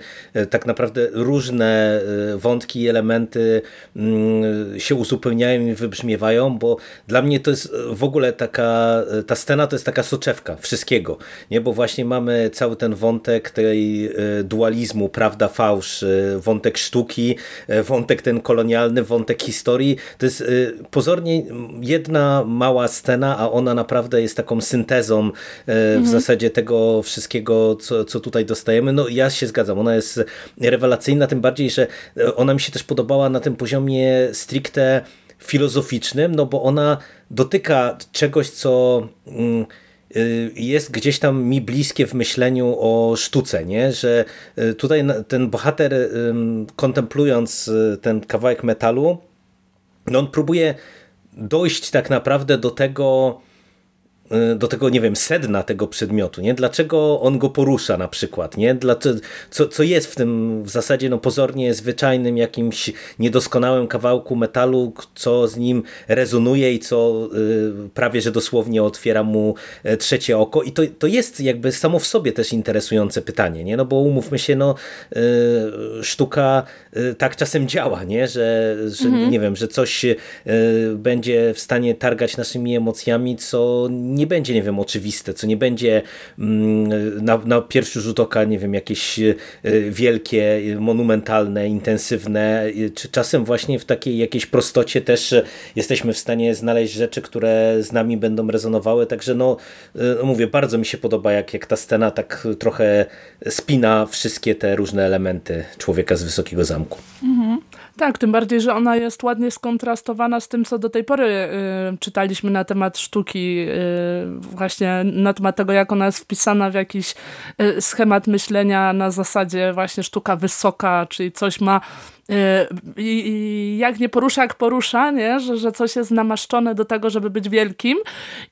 C: tak naprawdę różne wątki i elementy mm, się uzupełniają i wybrzmiewają, bo dla mnie to jest w ogóle taka, ta scena to jest taka soczewka wszystkiego, nie? bo właśnie mamy cały ten wątek tej dualizmu dualizmu, prawda, fałsz, wątek sztuki, wątek ten kolonialny, wątek historii. To jest pozornie jedna mała scena, a ona naprawdę jest taką syntezą w mhm. zasadzie tego wszystkiego, co, co tutaj dostajemy. No ja się zgadzam, ona jest rewelacyjna, tym bardziej, że ona mi się też podobała na tym poziomie stricte filozoficznym, no bo ona dotyka czegoś, co mm, y, jest gdzieś tam mi bliskie w myśleniu o sztuce, nie? że y, tutaj ten bohater kontemplując y, ten kawałek metalu, no on próbuje dojść tak naprawdę do tego, Y, do tego, nie wiem, sedna tego przedmiotu, nie? Dlaczego on go porusza na przykład, nie? Dlaczego, co, co jest w tym w zasadzie no pozornie zwyczajnym jakimś niedoskonałym kawałku metalu, co z nim rezonuje i co y, prawie, że dosłownie otwiera mu e, trzecie oko i to, to jest jakby samo w sobie też interesujące pytanie, nie? No bo umówmy się, no y, sztuka y, tak czasem działa, nie? Że, że mhm. nie wiem, że coś y, będzie w stanie targać naszymi emocjami, co nie nie będzie, nie wiem, oczywiste, co nie będzie mm, na, na pierwszy rzut oka, nie wiem, jakieś e, wielkie, monumentalne, intensywne, czy czasem właśnie w takiej jakiejś prostocie też jesteśmy w stanie znaleźć rzeczy, które z nami będą rezonowały, także e, no mówię, bardzo mi się podoba, jak, jak ta scena tak trochę spina wszystkie te różne elementy człowieka z Wysokiego Zamku.
A: Tak, tym bardziej, że ona jest ładnie skontrastowana z tym, co do tej pory y, czytaliśmy na temat sztuki, y, właśnie na temat tego, jak ona jest wpisana w jakiś y, schemat myślenia na zasadzie właśnie sztuka wysoka, czyli coś ma i jak nie porusza, jak porusza, nie? Że, że coś jest namaszczone do tego, żeby być wielkim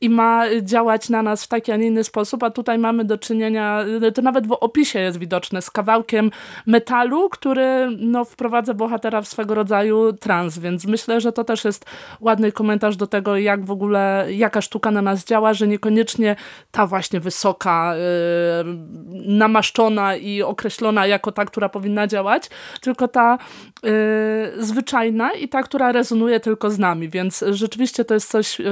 A: i ma działać na nas w taki, a nie inny sposób, a tutaj mamy do czynienia, to nawet w opisie jest widoczne, z kawałkiem metalu, który no, wprowadza bohatera w swego rodzaju trans, więc myślę, że to też jest ładny komentarz do tego, jak w ogóle, jaka sztuka na nas działa, że niekoniecznie ta właśnie wysoka, yy, namaszczona i określona jako ta, która powinna działać, tylko ta Y, zwyczajna i ta, która rezonuje tylko z nami, więc rzeczywiście to jest coś y,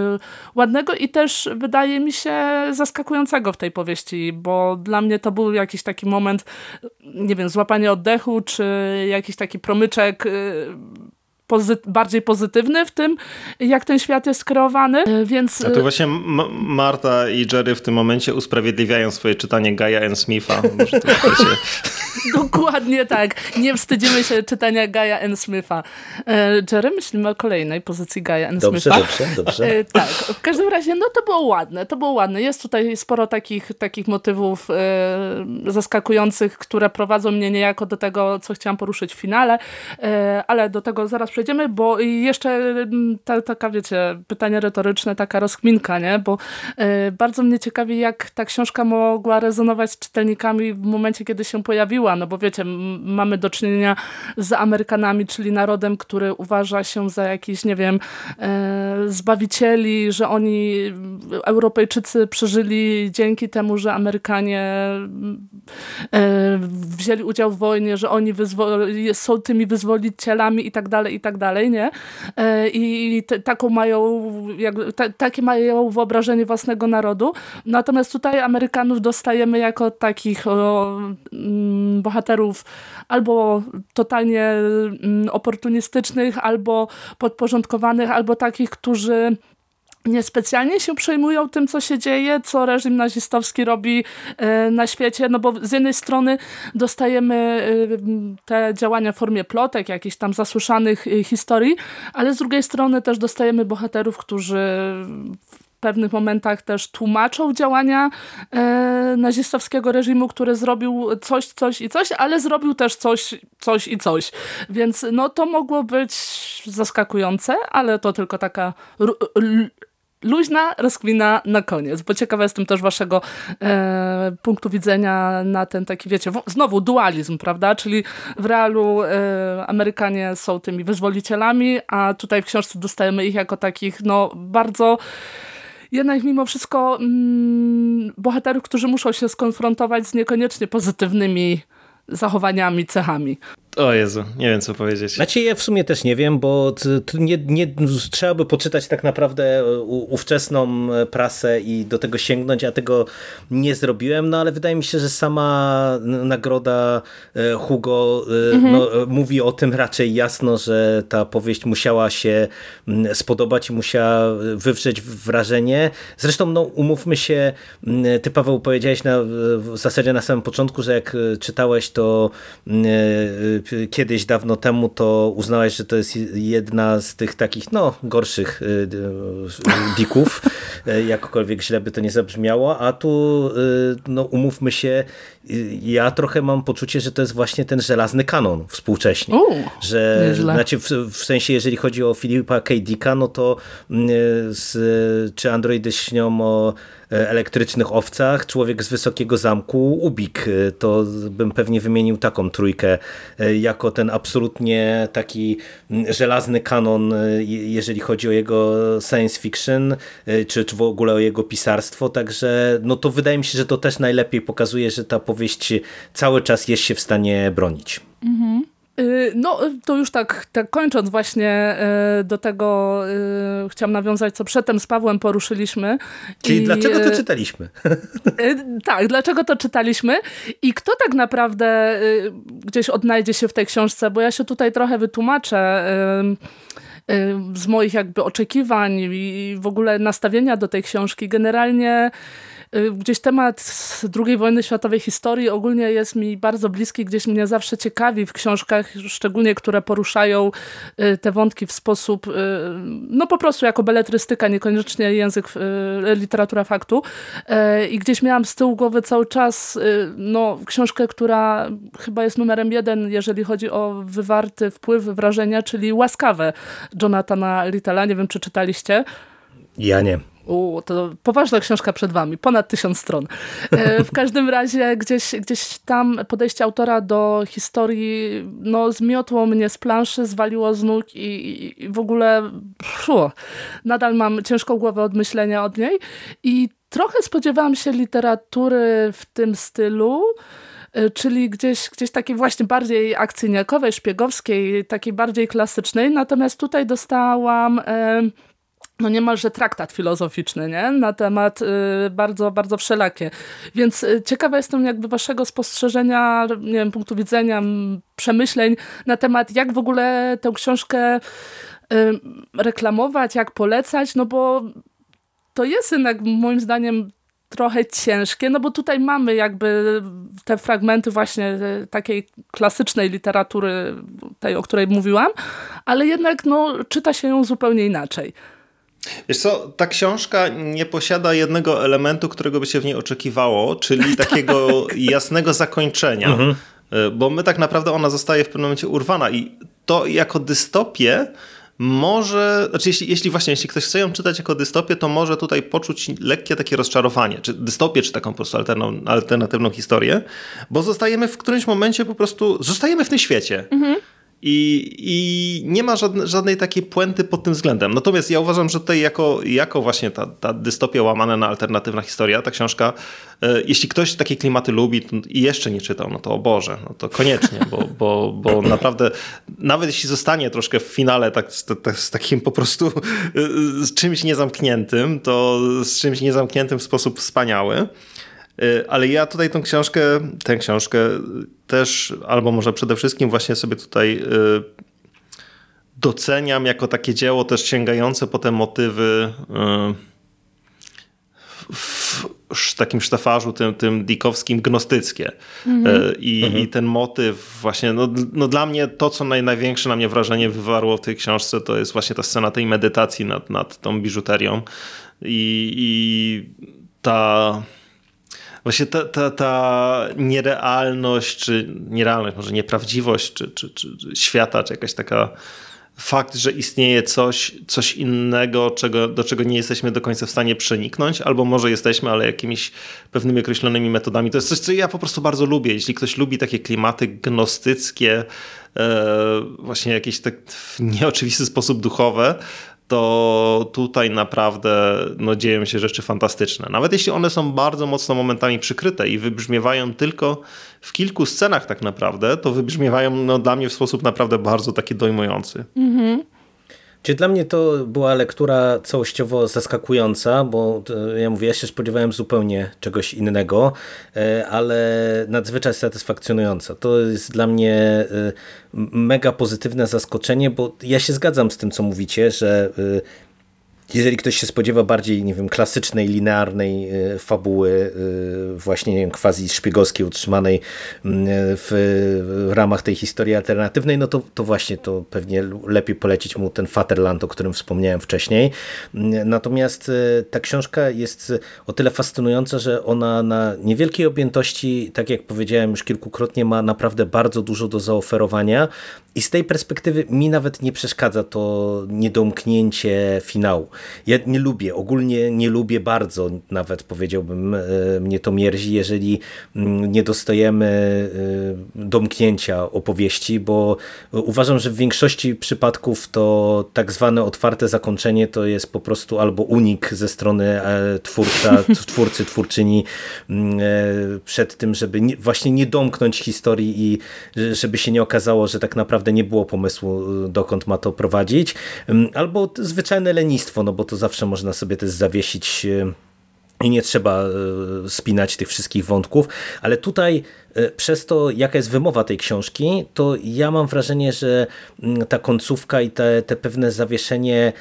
A: ładnego i też wydaje mi się zaskakującego w tej powieści, bo dla mnie to był jakiś taki moment, nie wiem, złapanie oddechu, czy jakiś taki promyczek y, pozy bardziej pozytywny w tym, jak ten świat jest kreowany, e, więc...
B: A tu właśnie M Marta i Jerry w tym momencie usprawiedliwiają swoje czytanie Gaia N. Smitha.
A: Dokładnie tak. Nie wstydzimy się czytania Gaia N. Smitha. E, Jerry, myślimy o kolejnej pozycji Gaia N.
C: Dobrze,
A: Smitha.
C: dobrze, dobrze. E,
A: tak, w każdym razie, no to było ładne, to było ładne. Jest tutaj sporo takich, takich motywów zaskakujących, które prowadzą mnie niejako do tego, co chciałam poruszyć w finale, ale do tego zaraz przejdziemy, bo jeszcze mm, ta, taka, wiecie, pytanie retoryczne, taka rozkminka, nie? Bo y, bardzo mnie ciekawi, jak ta książka mogła rezonować z czytelnikami w momencie, kiedy się pojawiła, no bo wiecie, mamy do czynienia z Amerykanami, czyli narodem, który uważa się za jakiś, nie wiem, y, zbawicieli, że oni, Europejczycy przeżyli dzięki temu, że Amerykanie wzięli udział w wojnie, że oni są tymi wyzwolicielami i tak dalej, i tak dalej, nie? E, I taką mają, ta, takie mają wyobrażenie własnego narodu. Natomiast tutaj Amerykanów dostajemy jako takich o, mm, bohaterów albo totalnie mm, oportunistycznych, albo podporządkowanych, albo takich, którzy niespecjalnie się przejmują tym, co się dzieje, co reżim nazistowski robi e, na świecie, no bo z jednej strony dostajemy e, te działania w formie plotek, jakichś tam zasłyszanych e, historii, ale z drugiej strony też dostajemy bohaterów, którzy w pewnych momentach też tłumaczą działania e, nazistowskiego reżimu, który zrobił coś, coś i coś, ale zrobił też coś, coś i coś. Więc no to mogło być zaskakujące, ale to tylko taka luźna rozkwina na koniec, bo ciekawa jestem też waszego e, punktu widzenia na ten taki, wiecie, znowu dualizm, prawda, czyli w realu e, Amerykanie są tymi wyzwolicielami, a tutaj w książce dostajemy ich jako takich, no, bardzo jednak mimo wszystko mm, bohaterów, którzy muszą się skonfrontować z niekoniecznie pozytywnymi zachowaniami, cechami.
B: O Jezu, nie wiem co powiedzieć.
C: Znaczy ja w sumie też nie wiem, bo nie, nie, trzeba by poczytać tak naprawdę ówczesną prasę i do tego sięgnąć, a tego nie zrobiłem, no ale wydaje mi się, że sama nagroda e, Hugo e, mhm. no, mówi o tym raczej jasno, że ta powieść musiała się spodobać i musiała wywrzeć wrażenie. Zresztą no, umówmy się, ty Paweł powiedziałeś na, w zasadzie na samym początku, że jak czytałeś to kiedyś, dawno temu, to uznałeś, że to jest jedna z tych takich, no, gorszych y, y, y, jakkolwiek źle by to nie zabrzmiało, a tu, no, umówmy się, ja trochę mam poczucie, że to jest właśnie ten żelazny kanon współcześnie. U, że, znaczy w, w, sensie, jeżeli chodzi o Filipa K. Dicka, no to z, czy androidy śnią o E, elektrycznych owcach, Człowiek z Wysokiego Zamku, Ubik. E, to bym pewnie wymienił taką trójkę e, jako ten absolutnie taki żelazny kanon, jeżeli chodzi o jego science fiction, czy, czy w ogóle o jego pisarstwo. Także no to wydaje mi się, że to też najlepiej pokazuje, że ta powieść cały czas jest się w stanie bronić. Mhm.
A: Y, no, to już tak, tak kończąc właśnie y, do tego y, chciałam nawiązać, co przedtem z Pawłem poruszyliśmy.
C: Czyli I, dlaczego to czytaliśmy?
A: tak, dlaczego to czytaliśmy i kto tak naprawdę gdzieś odnajdzie się w tej książce, bo ja się tutaj trochę wytłumaczę z moich jakby oczekiwań i w ogóle nastawienia do tej książki. Generalnie Y, gdzieś temat II wojny światowej historii ogólnie jest mi bardzo bliski, gdzieś mnie zawsze ciekawi w książkach, szczególnie które poruszają y, te wątki w sposób, y, no po prostu jako beletrystyka, niekoniecznie język, literatura faktu. I gdzieś miałam z tyłu głowy cały czas no, książkę, która chyba jest numerem jeden, jeżeli chodzi o wywarty wpływ, wrażenia, czyli Łaskawe Jonathana Littela. Nie wiem, czy czytaliście.
C: Ja nie.
A: U, to poważna książka przed wami, ponad tysiąc stron. E, w każdym razie gdzieś, gdzieś tam podejście autora do historii no, zmiotło mnie z planszy, zwaliło z nóg i, i w ogóle pfu, nadal mam ciężką głowę od myślenia od niej i trochę spodziewałam się literatury w tym stylu, e, czyli gdzieś, gdzieś takiej właśnie bardziej akcyjniakowej, szpiegowskiej, takiej bardziej klasycznej, natomiast tutaj dostałam... E, no niemalże traktat filozoficzny, nie? Na temat y, bardzo, bardzo wszelakie. Więc y, ciekawa jestem jakby waszego spostrzeżenia, nie wiem, punktu widzenia, przemyśleń na temat, jak w ogóle tę książkę y, reklamować, jak polecać, no bo to jest jednak moim zdaniem trochę ciężkie, no bo tutaj mamy jakby te fragmenty właśnie takiej klasycznej literatury, tej, o której mówiłam, ale jednak no, czyta się ją zupełnie inaczej.
B: Wiesz co, ta książka nie posiada jednego elementu, którego by się w niej oczekiwało, czyli takiego tak. jasnego zakończenia. Mhm. E, bo my tak naprawdę ona zostaje w pewnym momencie urwana i to jako dystopię może, znaczy jeśli, jeśli właśnie, jeśli ktoś chce ją czytać jako dystopię, to może tutaj poczuć lekkie takie rozczarowanie, czy dystopię, czy taką po prostu alternatywną historię, bo zostajemy w którymś momencie po prostu, zostajemy w tym świecie. Mhm. I, I nie ma żadne, żadnej takiej puenty pod tym względem. Natomiast ja uważam, że tutaj jako, jako właśnie ta, ta dystopia łamana na alternatywna historia, ta książka, e, jeśli ktoś takie klimaty lubi i jeszcze nie czytał, no to o Boże, no to koniecznie, bo, bo, bo naprawdę nawet jeśli zostanie troszkę w finale tak, z, tak, z takim po prostu e, z czymś niezamkniętym, to z czymś niezamkniętym w sposób wspaniały, ale ja tutaj tą książkę, tę książkę też, albo może przede wszystkim właśnie sobie tutaj y, doceniam jako takie dzieło też sięgające po te motywy y, w takim sztafarzu tym, tym dikowskim gnostyckie. Mhm. I, mhm. I, ten motyw właśnie, no, no dla mnie to, co naj, największe na mnie wrażenie wywarło w tej książce, to jest właśnie ta scena tej medytacji nad, nad tą biżuterią i, i ta Właśnie ta, ta, ta nierealność, czy nierealność, może nieprawdziwość, czy, czy, czy świata, czy jakaś taka fakt, że istnieje coś, coś innego, czego, do czego nie jesteśmy do końca w stanie przeniknąć, albo może jesteśmy, ale jakimiś pewnymi określonymi metodami. To jest coś, co ja po prostu bardzo lubię. Jeśli ktoś lubi takie klimaty gnostyckie, e, właśnie jakieś tak w nieoczywisty sposób duchowe, to tutaj naprawdę no, dzieją się rzeczy fantastyczne. Nawet jeśli one są bardzo mocno momentami przykryte i wybrzmiewają tylko w kilku scenach tak naprawdę, to wybrzmiewają no, dla mnie w sposób naprawdę bardzo taki dojmujący. Mhm.
C: Czy dla mnie to była lektura całościowo zaskakująca, bo e, ja mówię, ja się spodziewałem zupełnie czegoś innego, e, ale nadzwyczaj satysfakcjonująca. To jest dla mnie e, mega pozytywne zaskoczenie, bo ja się zgadzam z tym, co mówicie, że jeżeli ktoś się spodziewa bardziej, nie wiem, klasycznej, linearnej e, fabuły, e, właśnie, nie wiem, quasi szpiegowskiej utrzymanej mm, w, w ramach tej historii alternatywnej, no to, to właśnie to pewnie lepiej polecić mu ten Fatherland, o którym wspomniałem wcześniej. Mm, natomiast e, ta książka jest o tyle fascynująca, że ona na niewielkiej objętości, tak jak powiedziałem już kilkukrotnie, ma naprawdę bardzo dużo do zaoferowania i z tej perspektywy mi nawet nie przeszkadza to niedomknięcie finału. Ja nie lubię, ogólnie nie lubię bardzo, nawet powiedziałbym, e, mnie to mierzi, jeżeli mm, nie dostajemy e, domknięcia opowieści, bo uważam, że w większości przypadków to tak zwane otwarte zakończenie to jest po prostu albo unik ze strony e, twórca, twórcy, twórczyni mm, przed tym, żeby właśnie nie domknąć historii i żeby się nie okazało, że tak naprawdę nie było pomysłu, dokąd ma to prowadzić, mm, albo zwyczajne lenistwo, no bo to zawsze można sobie też zawiesić e, i nie trzeba e, spinać tych wszystkich wątków, ale tutaj przez to, jaka jest wymowa tej książki, to ja mam wrażenie, że mm, ta końcówka i te, te pewne zawieszenie,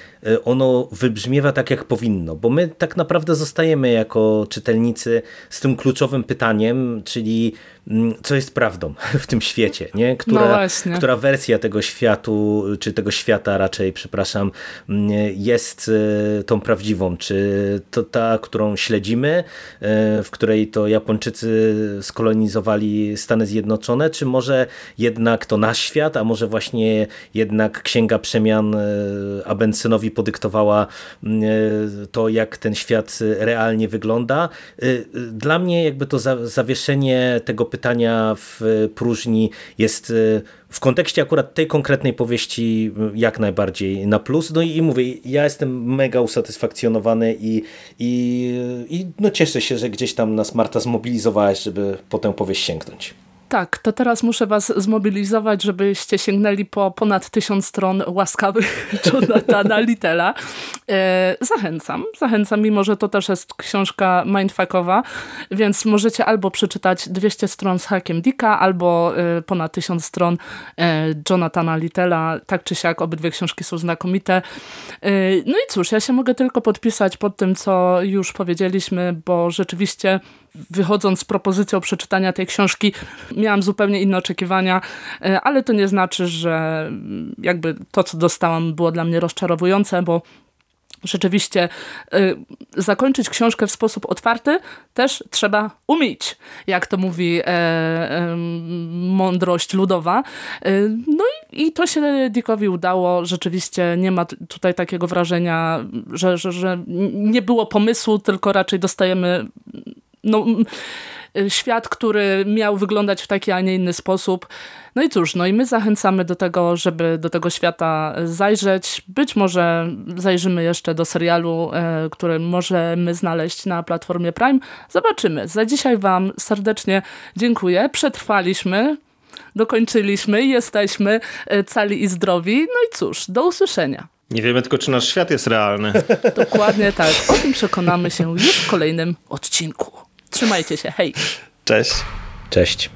C: ono wybrzmiewa tak, jak powinno, bo my tak naprawdę zostajemy jako czytelnicy z tym kluczowym pytaniem, czyli Mm, co jest prawdą w tym świecie, nie? Która, no która wersja tego światu, czy tego świata raczej, przepraszam, mm, jest e, tą prawdziwą, czy to ta, którą śledzimy, e, w której to Japończycy skolonizowali Stany Zjednoczone, czy może jednak to nasz świat, a może właśnie jednak Księga Przemian e, Abensynowi podyktowała mm, to, jak ten świat realnie wygląda. Dla mnie jakby to zawieszenie tego pytania w próżni jest e, w kontekście akurat tej konkretnej powieści jak najbardziej na plus. No i, mówię, ja jestem mega usatysfakcjonowany i, i, i no cieszę się, że gdzieś tam nas Marta zmobilizowałaś, żeby po tę powieść sięgnąć.
A: Tak, to teraz muszę was zmobilizować, żebyście sięgnęli po ponad tysiąc stron łaskawych Jonathana Littela. E, zachęcam, zachęcam, mimo że to też jest książka mindfuckowa, więc możecie albo przeczytać 200 stron z hakiem Dicka, albo e, ponad tysiąc stron e, Jonathana Littela. Tak czy siak, obydwie książki są znakomite. No i cóż, ja się mogę tylko podpisać pod tym, co już powiedzieliśmy, bo rzeczywiście wychodząc z propozycją przeczytania tej książki, miałam zupełnie inne oczekiwania, e, ale to nie znaczy, że jakby to, co dostałam, było dla mnie rozczarowujące, bo rzeczywiście y, zakończyć książkę w sposób otwarty też trzeba umieć, jak to mówi e, e, mądrość ludowa. No i, i, to się Dickowi udało. Rzeczywiście nie ma tutaj takiego wrażenia, że, że, że nie było pomysłu, tylko raczej dostajemy no, świat, który miał wyglądać w taki, a nie inny sposób. No i cóż, no i my zachęcamy do tego, żeby do tego świata zajrzeć. Być może zajrzymy jeszcze do serialu, e, który możemy znaleźć na platformie Prime. Zobaczymy. Za dzisiaj wam serdecznie dziękuję. Przetrwaliśmy, dokończyliśmy, jesteśmy e, cali i zdrowi. No i cóż, do usłyszenia.
B: Nie wiemy tylko, czy nasz świat jest realny.
A: Dokładnie tak. O tym przekonamy się już w kolejnym odcinku. Trzymajcie się, hej.
B: Cześć.
C: Cześć.